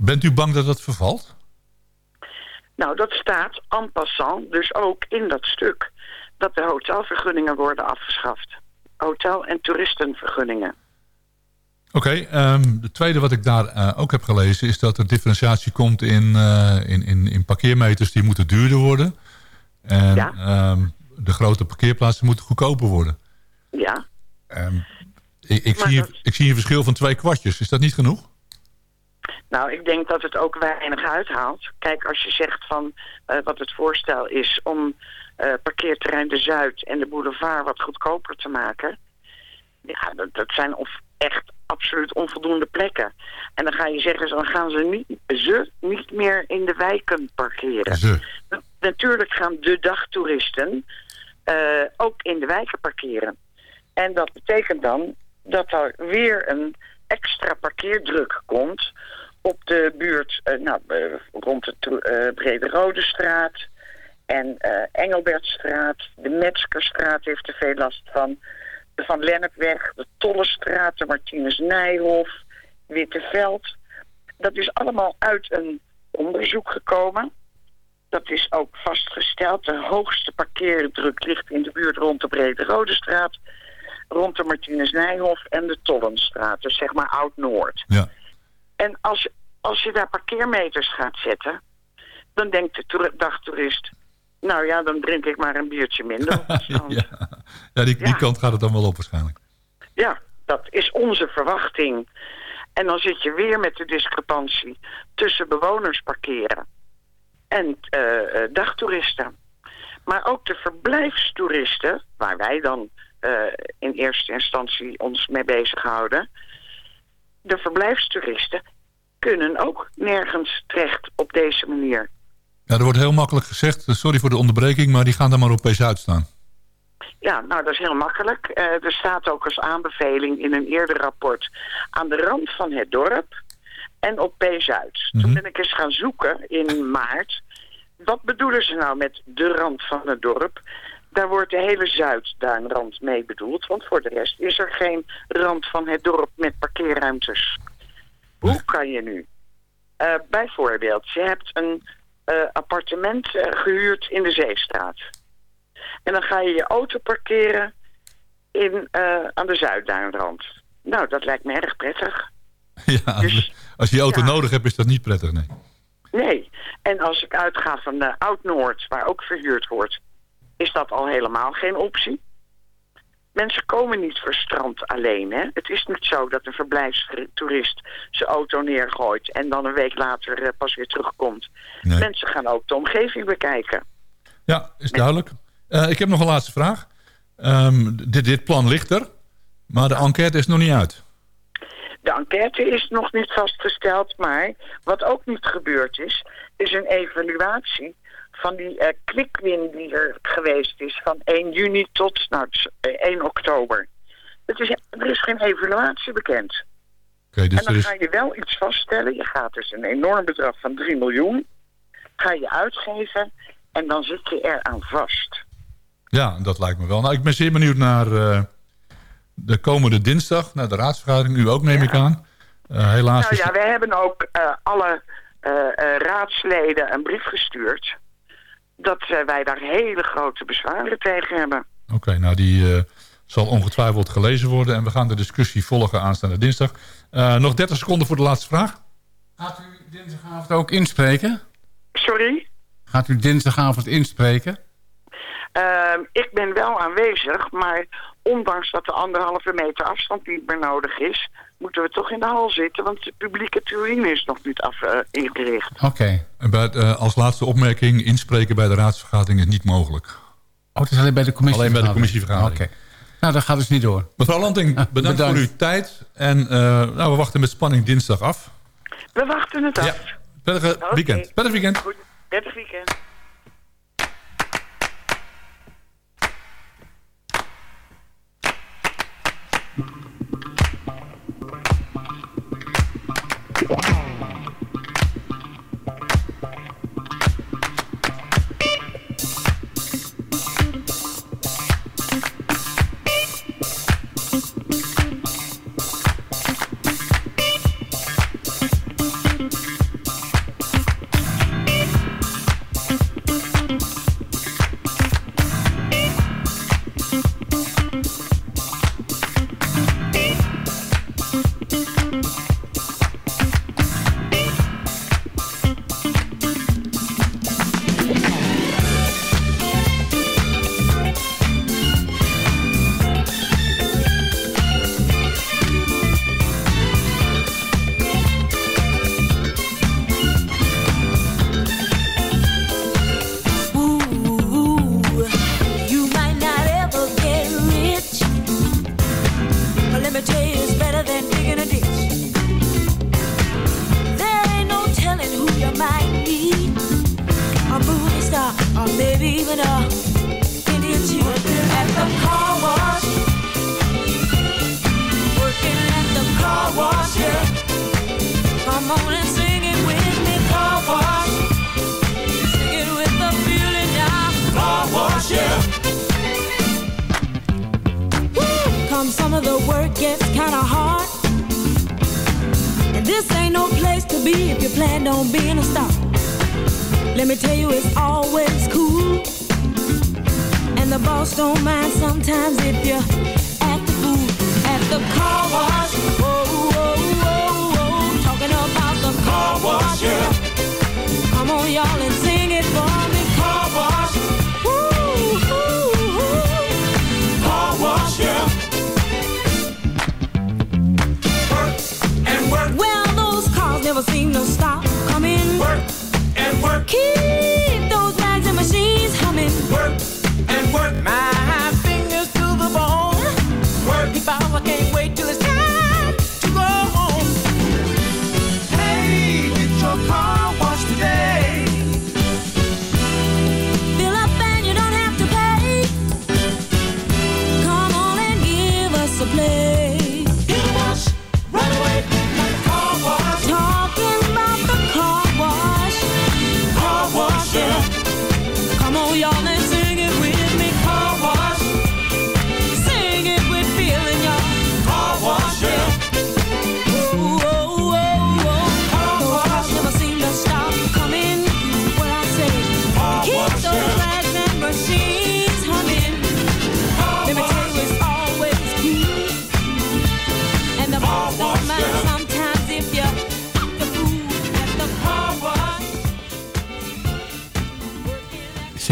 Bent u bang dat dat vervalt? Nou, dat staat en passant dus ook in dat stuk. Dat de hotelvergunningen worden afgeschaft. Hotel- en toeristenvergunningen. Oké, ehm het tweede wat ik daar eh, ook heb gelezen... is dat er differentiatie komt in, eh, in, in, in parkeermeters die moeten duurder worden. En Ja. ehm, de grote parkeerplaatsen moeten goedkoper worden. Ja, Ehm, ik, ik, zie, dat- ik zie een verschil van twee kwartjes. Is dat niet genoeg? Nou, ik denk dat het ook weinig uithaalt. Kijk, als je zegt van eh, wat het voorstel is om eh, parkeerterrein de Zuid en de boulevard wat goedkoper te maken. Ja, dat, dat zijn of echt absoluut onvoldoende plekken. En dan ga je zeggen, dan gaan ze niet, ze niet meer in de wijken parkeren. Ze. Natuurlijk gaan de dagtoeristen eh, ook in de wijken parkeren. En dat betekent dan dat er weer een extra parkeerdruk komt op de buurt eh, nou, eh, rond de eh, Brede Rode straat en Engelbertstraat. De Metzgerstraat heeft er veel last van. De Van Lennepweg, de Tollestraat, de Martinus Nijhof, Witteveld. Dat is allemaal uit een onderzoek gekomen. Dat is ook vastgesteld. De hoogste parkeerdruk ligt in de buurt rond de Brede Rode straat, rond de Martinus Nijhof en de Tollenstraat. Dus zeg maar Oud-Noord. Ja. En als, je- als je daar parkeermeters gaat zetten, dan denkt de toer- dagtoerist... Nou ja, dan drink ik maar een biertje minder. [laughs] ja, ja die, die Ja. kant gaat het dan wel op waarschijnlijk. Ja, dat is onze verwachting. En dan zit je weer met de discrepantie tussen bewoners parkeren en eh, eh, dagtoeristen. Maar ook de verblijfstoeristen, waar wij dan eh, in eerste instantie ons mee bezighouden. De verblijfstoeristen kunnen ook nergens terecht op deze manier. Ja, er wordt heel makkelijk gezegd, eh, sorry voor de onderbreking... maar die gaan dan maar op P-Zuid staan. Ja, nou dat is heel makkelijk. Eh, er staat ook als aanbeveling in een eerder rapport aan de rand van het dorp en op P-Zuid. Toen ben ik eens gaan zoeken in maart. Wat bedoelen ze nou met de rand van het dorp? Daar wordt de hele Zuidduinrand mee bedoeld, want voor de rest is er geen rand van het dorp met parkeerruimtes. Hoe kan je nu? Eh, bijvoorbeeld, je hebt een eh, appartement eh, gehuurd in de Zeestraat. En dan ga je je auto parkeren in, aan de Zuidduinrand. Nou, dat lijkt me erg prettig. [laughs] Ja, als, als je je auto Dus- ja. nodig hebt, is dat niet prettig, nee. Nee. En als ik uitga van de Oud-Noord, waar ook verhuurd wordt, is dat al helemaal geen optie. Mensen komen niet voor strand alleen. Hè? Het is niet zo dat een verblijfstoerist zijn auto neergooit en dan een week later eh, pas weer terugkomt. Nee. Mensen gaan ook de omgeving bekijken. Ja, is duidelijk. Eh, ik heb nog een laatste vraag. Ehm, dit, dit plan ligt er, maar de enquête is nog niet uit. De enquête is nog niet vastgesteld, maar wat ook niet gebeurd is, is een evaluatie van die quick-win die er geweest is van 1 juni tot nou, eh, 1 oktober. Het is, er is geen evaluatie bekend. Oké, dus en dan is... ga je wel iets vaststellen. Je gaat dus een enorm bedrag van 3 miljoen. Ga je uitgeven. En dan zit je eraan vast. Ja, dat lijkt me wel. Nou, ik ben zeer benieuwd naar eh, de komende dinsdag, naar de raadsvergadering. U ook, neem ik aan. Eh, helaas Nou is ja, wij hebben ook alle raadsleden een brief gestuurd. Dat wij daar hele grote bezwaren tegen hebben. Oké, nou die eh, zal ongetwijfeld gelezen worden. En we gaan de discussie volgen aanstaande dinsdag. Eh, nog 30 seconden voor de laatste vraag. Gaat u dinsdagavond ook inspreken? Sorry? Gaat u dinsdagavond inspreken? Ehm, ik ben wel aanwezig, maar ondanks dat de anderhalve meter afstand niet meer nodig is, moeten we toch in de hal zitten, want de publieke tribune is nog niet af, eh, ingericht. Oké. En bij, eh, als laatste opmerking, inspreken bij de raadsvergadering is niet mogelijk. Oh, het is alleen bij de commissie. Alleen bij de commissievergadering. Oké. Nou, dat gaat dus niet door. Mevrouw Lanting, bedankt, bedankt. voor uw tijd. En eh, nou, we wachten met spanning dinsdag af. We wachten het af. Prettige Oké. weekend. Prettig weekend. Goed, prettig weekend. Wow. This ain't no place to be if you plan on being a star. Let me tell you, it's always cool. And the boss don't mind sometimes if you act the fool at the car wash. Whoa, whoa, whoa, whoa. Talking about the car wash, yeah. Come on, y'all, and Keep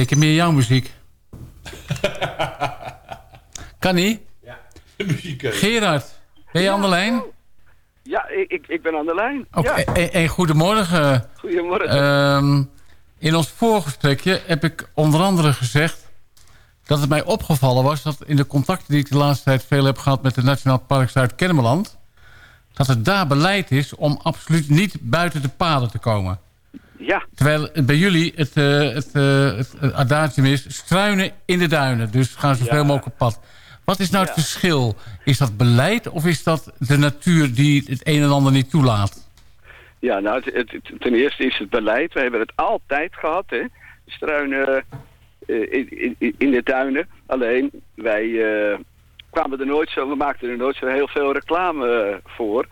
Zeker meer jouw muziek. [laughs] kan niet? De muziek. eh. Gerard, ben je aan de lijn? Ja, ik, ik, ik ben aan de lijn. Oké, Ja. en, en goedemorgen. Goedemorgen. Ehm, in ons voorgesprekje heb ik onder andere gezegd... dat het mij opgevallen was dat in de contacten die ik de laatste tijd veel heb gehad... met het Nationaal Park Zuid-Kennemerland... dat het daar beleid is om absoluut niet buiten de paden te komen. Ja. Terwijl bij jullie het, eh, het, eh, het, het adagium is... struinen in de duinen. Dus gaan zoveel Ja. mogelijk op pad. Wat is nou het verschil? Is dat beleid of is dat de natuur die het een en ander niet toelaat? Ja, nou, het, ten eerste is het beleid. We hebben het altijd gehad, hè. Struinen eh, in, in, in de tuinen. Alleen, wij kwamen er nooit zo, we maakten er nooit zo heel veel reclame voor.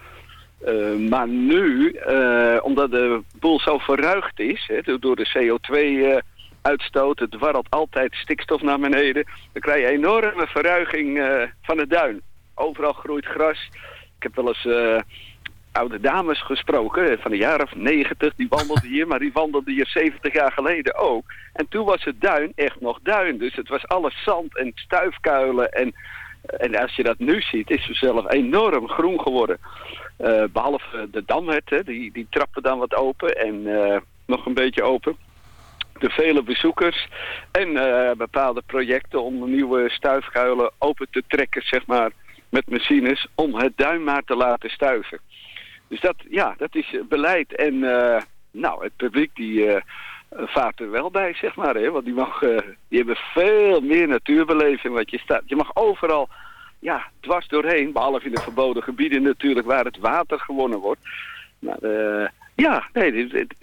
Eh, maar nu, eh, omdat de boel zo verruigd is, hè, door- de CO2-uitstoot, het dwarrelt altijd stikstof naar beneden, dan krijg je enorme verruiging eh, van de duin. Overal groeit gras. Ik heb wel eens eh, oude dames gesproken eh, van jaar of negentig, die wandelden hier, maar die wandelden hier 70 jaar geleden ook. En toen was het duin echt nog duin, dus het was alles zand en stuifkuilen en en als je dat nu ziet, is het zelf enorm groen geworden. Eh, behalve de damherten, die, die trappen dan wat open en eh, nog een beetje open. De vele bezoekers en eh, bepaalde projecten om nieuwe stuifkuilen open te trekken, zeg maar, met machines, om het duin maar te laten stuiven. Dus dat, ja, dat is beleid. En nou, het publiek die eh, vaart er wel bij, zeg maar. Hè? Want die, mag, die hebben veel meer natuurbeleving. Want je, staat, je mag overal ja, dwars doorheen. Behalve in de verboden gebieden natuurlijk, waar het water gewonnen wordt. Maar eh, ja, nee, dit, dit,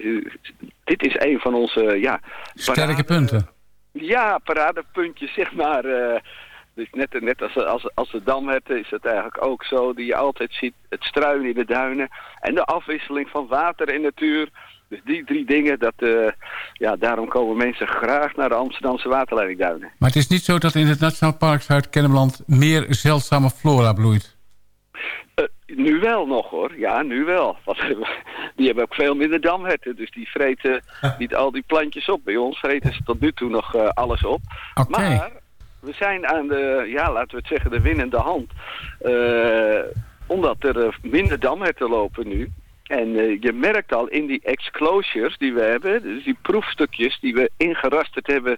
dit is een van onze... ja, Sterke punten. ja, paradepuntjes, zeg maar. eh, dus net, net als, als, als de damherten is het eigenlijk ook zo. Die je altijd ziet, het struinen in de duinen. En de afwisseling van water en natuur. Dus die drie dingen, dat, eh, ja, daarom komen mensen graag naar de Amsterdamse waterleidingduinen. Maar het is niet zo dat in het Nationaal Park Zuid-Kennemerland... meer zeldzame flora bloeit. Eh, nu wel nog hoor, ja nu wel. [laughs] Want die hebben ook veel minder damherten, dus die vreten [laughs] niet al die plantjes op. Bij ons vreten ze tot nu toe nog eh, alles op. Oké. Maar we zijn aan de, ja laten we het zeggen, de winnende hand. Omdat er minder damherten lopen nu. En eh, je merkt al in die exclosures die we hebben, dus die proefstukjes die we ingerasterd hebben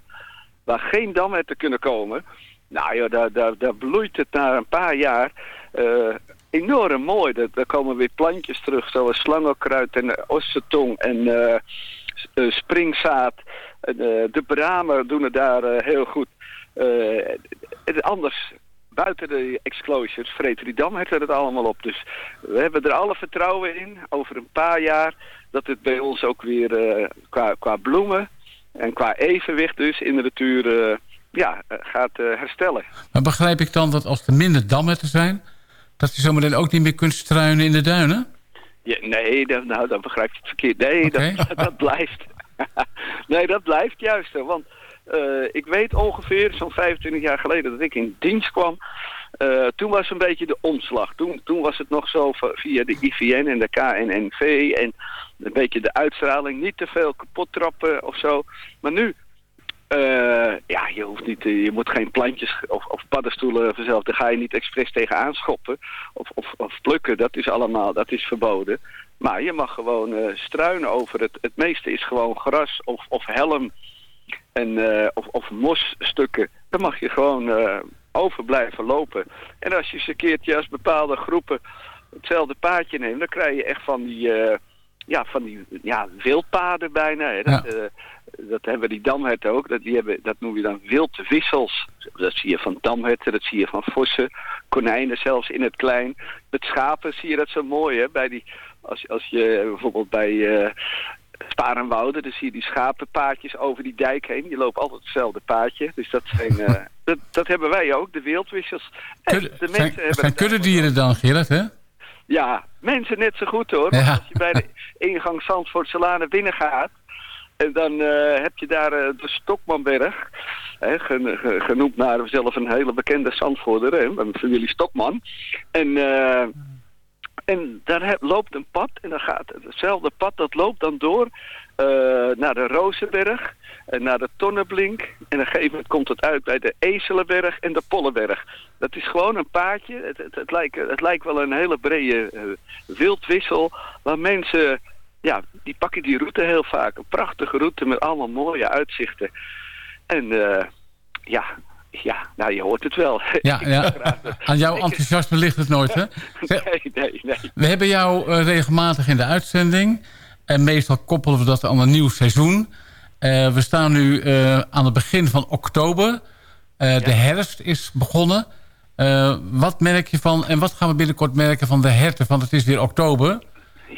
waar geen damherten kunnen komen. Nou ja, daar, daar, daar bloeit het na een paar jaar eh, enorm mooi. Daar, komen weer plantjes terug, zoals slangenkruid en ossetong en eh, springzaad. De bramen doen het daar heel goed. En anders, buiten de exclosures, vreten die damherten het allemaal op. Dus we hebben er alle vertrouwen in, over een paar jaar, dat het bij ons ook weer eh, qua, qua bloemen en qua evenwicht dus in de natuur eh, ja, eh, gaat herstellen. Maar begrijp ik dan dat als er minder damherten zijn... dat je zometeen ook niet meer kunt struinen in de duinen? Ja, nee, dat, nou, dan begrijp je het verkeerd. Nee, dat, [laughs] dat blijft. [laughs] nee, dat blijft juist. Want eh, ik weet ongeveer zo'n 25 jaar geleden dat ik in dienst kwam. Eh, toen was een beetje de omslag. Toen, toen was het nog zo via de IVN en de KNNV en een beetje de uitstraling. Niet te veel kapot trappen of zo. Maar nu, eh, ja, je hoeft niet, je moet geen plantjes of, of paddenstoelen vanzelf. Daar ga je niet expres tegen aanschoppen of, of, of plukken. Dat is allemaal, dat is verboden. Maar je mag gewoon struinen over het. Het meeste is gewoon gras of, of helm en, eh, of, of mosstukken. Daar mag je gewoon eh, over blijven lopen. En als je eens een keertje als bepaalde groepen hetzelfde paadje neemt, dan krijg je echt van die, eh, ja, van die ja, wildpaden bijna. Hè. Dat, dat hebben die damherten ook. Dat, die hebben, dat noem je dan wildwissels. Dat zie je van damherten, dat zie je van vossen, konijnen zelfs in het klein. Met schapen zie je dat zo mooi. Hè? Bij die, als, als je bijvoorbeeld bij eh Sparenwouden, zie je die schapenpaadjes over die dijk heen. Je loopt altijd hetzelfde paadje. Dus dat, zijn, eh, [laughs] dat, dat hebben wij ook, de wildwissels. En de mensen zijn, hebben zijn kuddedieren dan, Gerard, hè? ja, mensen net zo goed hoor. Ja. Als je bij de [laughs] ingang Zandvoortselane binnen gaat... en dan eh, heb je daar eh, de Stokmanberg... Hè, gen- ge- genoemd naar zelf een hele bekende Zandvoorder, hè, mijn familie Stokman. En, eh, en daar loopt een pad en dan gaat hetzelfde pad, dat loopt dan door eh, naar de Rozenberg en naar de Tonneblink. En een gegeven moment komt het uit bij de Ezelenberg en de Pollenberg. Dat is gewoon een paadje. Het, het, het, lijkt, het lijkt wel een hele brede eh, wildwissel waar mensen... Ja, die pakken die route heel vaak. Een prachtige route met allemaal mooie uitzichten. En eh, ja, ja, nou je hoort het wel. Ja, [laughs] ja. Aan jouw enthousiasme ligt het nooit, hè? [laughs] Nee, nee, nee. We hebben jou eh, regelmatig in de uitzending. En meestal koppelen we dat aan een nieuw seizoen. Eh, we staan nu eh, aan het begin van oktober. De herfst is begonnen. Wat merk je van, en wat gaan we binnenkort merken van de herten? Want het is weer oktober.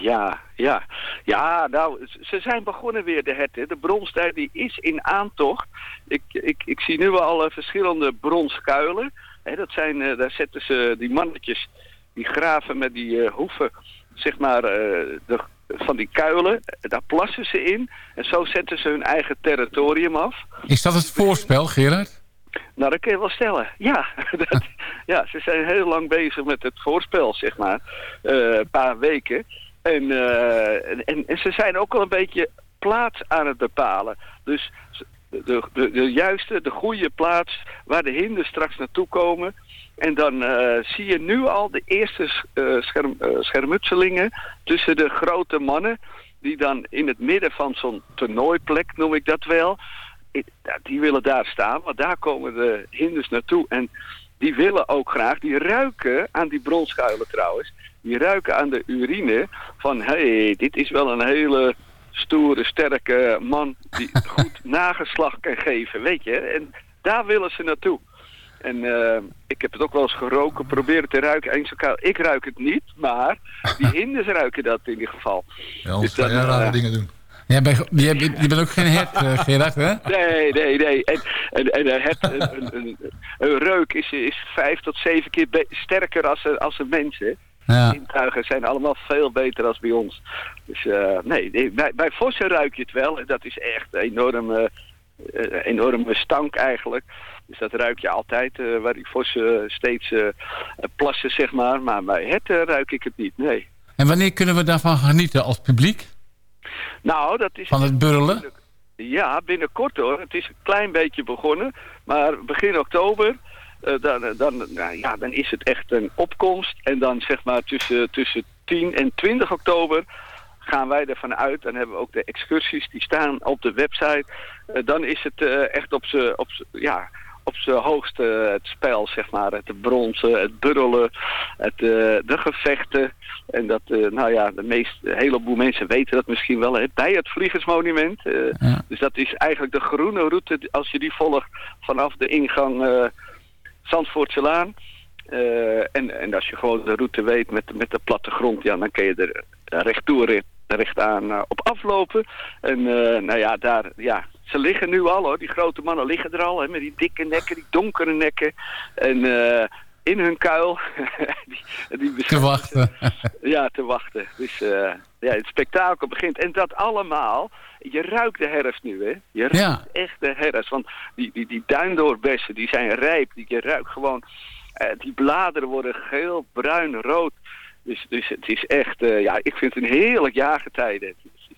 Ja, ja. Ja, nou, ze zijn begonnen weer, de herten. De bronstijd die is in aantocht. Ik, ik, ik zie nu al eh, verschillende bronskuilen. Hè, dat zijn, eh, daar zetten ze die mannetjes, die graven met die eh, hoeven, zeg maar, de, van die kuilen. Daar plassen ze in. En zo zetten ze hun eigen territorium af. Is dat het voorspel, Gerard? Nou, dat kun je wel stellen. Ja, [laughs] dat, ja ze zijn heel lang bezig met het voorspel, zeg maar. Een paar weken. En, eh, en, en, ze zijn ook al een beetje plaats aan het bepalen. Dus de, de, de juiste, de goede plaats waar de hinden straks naartoe komen. En dan eh, zie je nu al de eerste eh, scherm, schermutselingen tussen de grote mannen... die dan in het midden van zo'n toernooiplek, noem ik dat wel... die willen daar staan, want daar komen de hinders naartoe. En die willen ook graag, die ruiken aan die bronschuilen trouwens... die ruiken aan de urine van... hé, hey, dit is wel een hele stoere, sterke man... die [laughs] goed nageslag kan geven, weet je. En daar willen ze naartoe. En eh, ik heb het ook wel eens geroken, proberen te ruiken. Eens elkaar. Ik ruik het niet, maar die [laughs] hinders ruiken dat in ieder geval. Ja, anders Dus dan, rare eh, dingen doen. Jij bent, je bent ook geen hert, eh, Gerard, hè? [laughs] Nee, nee, nee. En, en, en het, een, een, reuk is, is vijf tot zeven keer sterker als, een- als een mens. Hè. Ja. Zintuigen zijn allemaal veel beter dan bij ons. Dus eh, nee, bij, bij vossen ruik je het wel. En dat is echt een enorme, eh, enorme stank eigenlijk. Dus dat ruik je altijd, eh, waar die vossen steeds plassen, zeg maar. Maar bij herten ruik ik het niet, nee. En wanneer kunnen we daarvan genieten als publiek? Nou, dat is... Van het burrelen? Ja, binnenkort hoor. Het is een klein beetje begonnen. Maar begin oktober, dan, dan, nou, ja, dan is het echt een opkomst. En dan zeg maar tussen, tussen 10 en 20 oktober gaan wij ervan uit. Dan hebben we ook de excursies, die staan op de website. Eh, dan is het eh, echt op zijn op z'n- ja, op zijn hoogste eh, het spel, zeg maar. Het bronzen, het burrelen, het, eh, de gevechten. En dat, eh, nou ja, de meest, een heleboel mensen weten dat misschien wel, hè, bij het Vliegersmonument. Eh, Dus dat is eigenlijk de groene route, als je die volgt vanaf de ingang eh Zandvoortselaan. Eh, en, en als je gewoon de route weet met, met de plattegrond, ja, dan kun je er eh, rechttoe, recht, recht aan eh, op aflopen. En eh, nou ja, daar, ja, ze liggen nu al hoor, die grote mannen liggen er al, hè, met die dikke nekken, die donkere nekken. En in hun kuil, [laughs] die, die Te wachten. [laughs] ja, te wachten. Dus eh, ja, het spektakel begint. En dat allemaal, je ruikt de herfst nu, hè? Je ruikt Ja. echt de herfst. Want die, die, die duindoorbessen, die zijn rijp. Die, je ruikt gewoon, eh, die bladeren worden geel, bruin, rood. Dus, dus het is echt, eh, ja, ik vind het een heerlijk jaargetijde.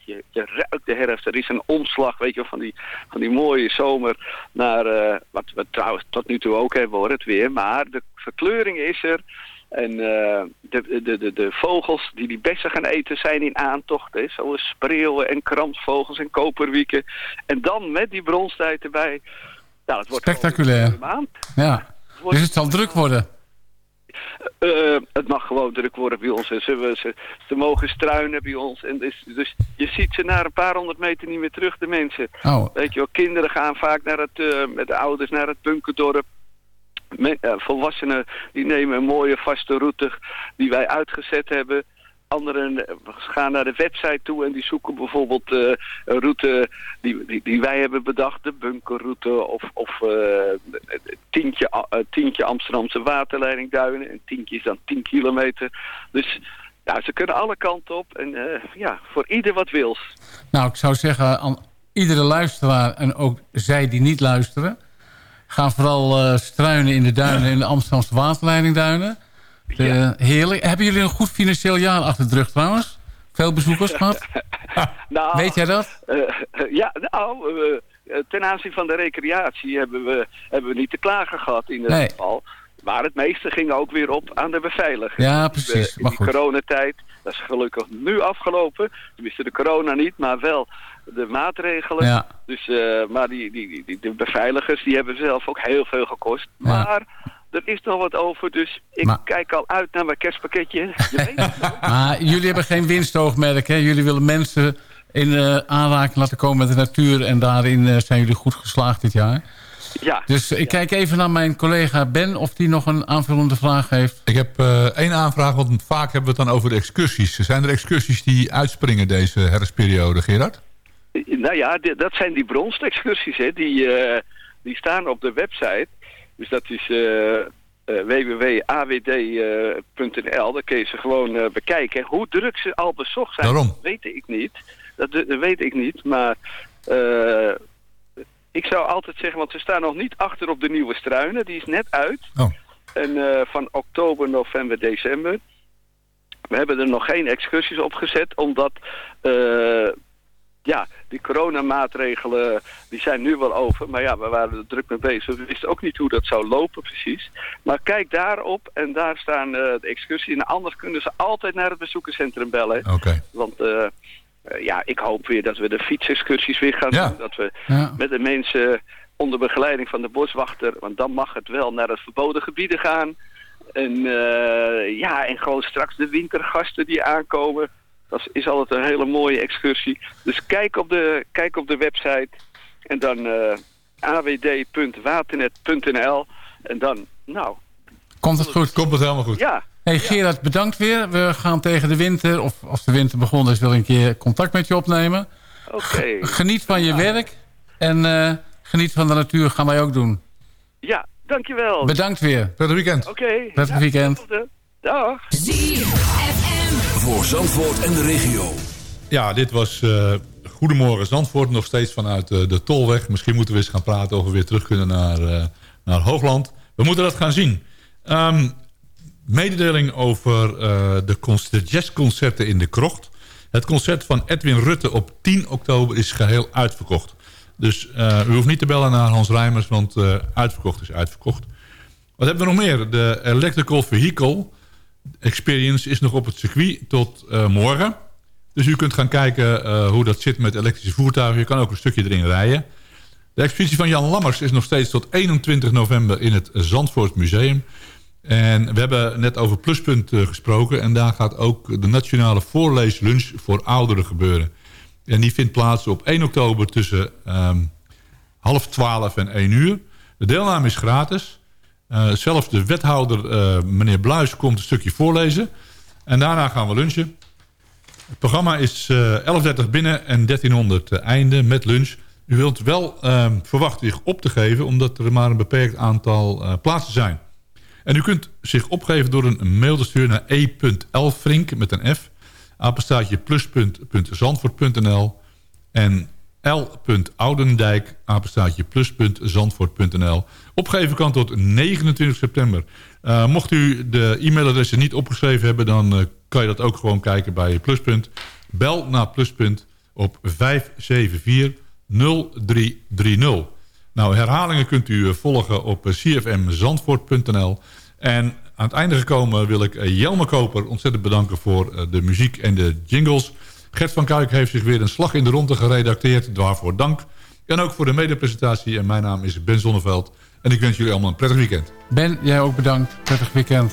Je, je ruikt de herfst. Er is een omslag, weet je van die, van die mooie zomer naar, eh, wat we trouwens tot nu toe ook hebben hoor, het weer. Maar de verkleuring is er. En eh, de, de, de, de vogels die die bessen gaan eten zijn in aantocht. Hè, zoals spreeuwen en kransvogels en koperwieken. En dan met die bronstijd erbij. Nou, het wordt Spectaculair. Ja. Dus het zal druk worden. Eh, het mag gewoon druk worden bij ons. En Ze, ze, ze mogen struinen bij ons. En dus, dus je ziet ze na een paar honderd meter niet meer terug, de mensen. Oh. Weet je wel, kinderen gaan vaak naar het, eh, met de ouders naar het bunkerdorp. Men- eh, volwassenen die nemen een mooie vaste route die wij uitgezet hebben. Anderen eh, gaan naar de website toe en die zoeken bijvoorbeeld eh, een route die, die, die wij hebben bedacht. De bunkerroute of, of eh, tientje, Amsterdamse waterleiding Duinen. En tientje is dan 10 kilometer. Dus ja, ze kunnen alle kanten op. En ja, voor ieder wat wils. Nou, ik zou zeggen aan iedere luisteraar en ook zij die niet luisteren... gaan vooral struinen in de duinen in de Amsterdamse waterleidingduinen. De, Heerlijk. Hebben jullie een goed financieel jaar achter de rug trouwens? Veel bezoekers gehad? [laughs] Nou, Weet jij dat? Eh, eh, ja, nou, eh, eh, ten aanzien van de recreatie hebben we, hebben we niet te klagen gehad in Nee. geval. Maar het meeste ging ook weer op aan de beveiliging. Ja, precies. eh, in Maar die coronatijd, dat is gelukkig nu afgelopen. Tenminste de corona niet, maar wel de maatregelen. Ja. Dus, eh, maar die, die, die, de beveiligers die hebben zelf ook heel veel gekost. Ja. Er is nog wat over, dus ik Maar- kijk al uit naar mijn kerstpakketje. Je weet het nog. [laughs] Maar jullie hebben geen winstoogmerk, hè? Jullie willen mensen in eh, aanraking laten komen met de natuur... en daarin eh, zijn jullie goed geslaagd dit jaar. Ja. Dus ik kijk even naar mijn collega Ben of die nog een aanvullende vraag heeft. Ik heb eh, één aanvraag, want vaak hebben we het dan over de excursies. Zijn er excursies die uitspringen deze herfstperiode, Gerard? Nou ja, dat zijn die bronstexcursies, hè. Die, eh, die staan op de website. Dus dat is eh eh, www.awd.nl. Daar kun je ze gewoon eh, bekijken. Hoe druk ze al bezocht zijn, Daarom. dat weet ik niet. Dat, dat weet ik niet, maar... eh, ik zou altijd zeggen, want ze staan nog niet achter op de nieuwe struinen. Die is net uit. Oh. En eh, van oktober, november, december. We hebben er nog geen excursies op gezet, omdat eh, ja, die coronamaatregelen die zijn nu wel over. Maar ja, we waren er druk mee bezig. We wisten ook niet hoe dat zou lopen precies. Maar kijk daarop en daar staan eh, de excursies. En anders kunnen ze altijd naar het bezoekerscentrum bellen. Oké. Want eh, eh, ja, ik hoop weer dat we de fietsexcursies weer gaan Ja. doen. Dat we Ja. met de mensen onder begeleiding van de boswachter, want dan mag het wel naar het verboden gebieden gaan. En eh, ja, en gewoon straks de wintergasten die aankomen. Dat is- altijd een hele mooie excursie. Dus kijk op de, kijk op de website en dan eh awd.waternet.nl en dan, nou, Komt het goed? Komt het helemaal goed. ja, Hey Gerard, bedankt weer. We gaan tegen de winter, of als de winter begonnen is, wil ik een keer contact met je opnemen. oké. Geniet van je werk en eh, geniet van de natuur gaan wij ook doen. Ja, dankjewel. Bedankt weer. Prettig weekend. Oké. Prettig ja, weekend. Dag. Voor Zandvoort en de regio. Ja, dit was eh, Goedemorgen Zandvoort. Nog steeds vanuit eh, de Tolweg. Misschien moeten we eens gaan praten we weer terug kunnen naar, eh, naar Hoogland. We moeten dat gaan zien. Ehm, mededeling over de, conc- de jazzconcerten in de Krocht. Het concert van Edwin Rutte op 10 oktober is geheel uitverkocht. Dus u hoeft niet te bellen naar Hans Rijmers, want uitverkocht is uitverkocht. Wat hebben we nog meer? De Electrical Vehicle Experience is nog op het circuit tot eh, morgen. Dus u kunt gaan kijken eh, hoe dat zit met elektrische voertuigen. Je kan ook een stukje erin rijden. De expositie van Jan Lammers is nog steeds tot 21 november in het Zandvoort Museum. En we hebben net over Pluspunt eh, gesproken. En daar gaat ook de nationale voorleeslunch voor ouderen gebeuren. En die vindt plaats op 1 oktober tussen ehm, half 12 en 1 uur. De deelname is gratis. Eh, zelfs de wethouder, eh, meneer Bluis, komt een stukje voorlezen. En daarna gaan we lunchen. Het programma is eh 11.30 binnen en 1300 einde met lunch. U wilt wel ehm, verwachten zich op te geven... omdat er maar een beperkt aantal eh, plaatsen zijn. En u kunt zich opgeven door een mail te sturen naar e.elfrink met een f... apenstaatje plus.zandvoort.nl en l.oudendijk, apenstaatje plus.zandvoort.nl. Opgeven kan tot 29 september. Eh, mocht u de e-mailadressen niet opgeschreven hebben... dan eh, kan je dat ook gewoon kijken bij Pluspunt. Bel naar Pluspunt op 574-0330. Nou, herhalingen kunt u eh, volgen op cfmzandvoort.nl. En aan het einde gekomen wil ik Jelme Koper ontzettend bedanken... voor de muziek en de jingles. Gert van Kuik heeft zich weer een slag in de ronde geredacteerd. Daarvoor dank. En ook voor de medepresentatie. En mijn naam is Ben Zonneveld. En ik wens jullie allemaal een prettig weekend. Ben, jij ook bedankt. Prettig weekend.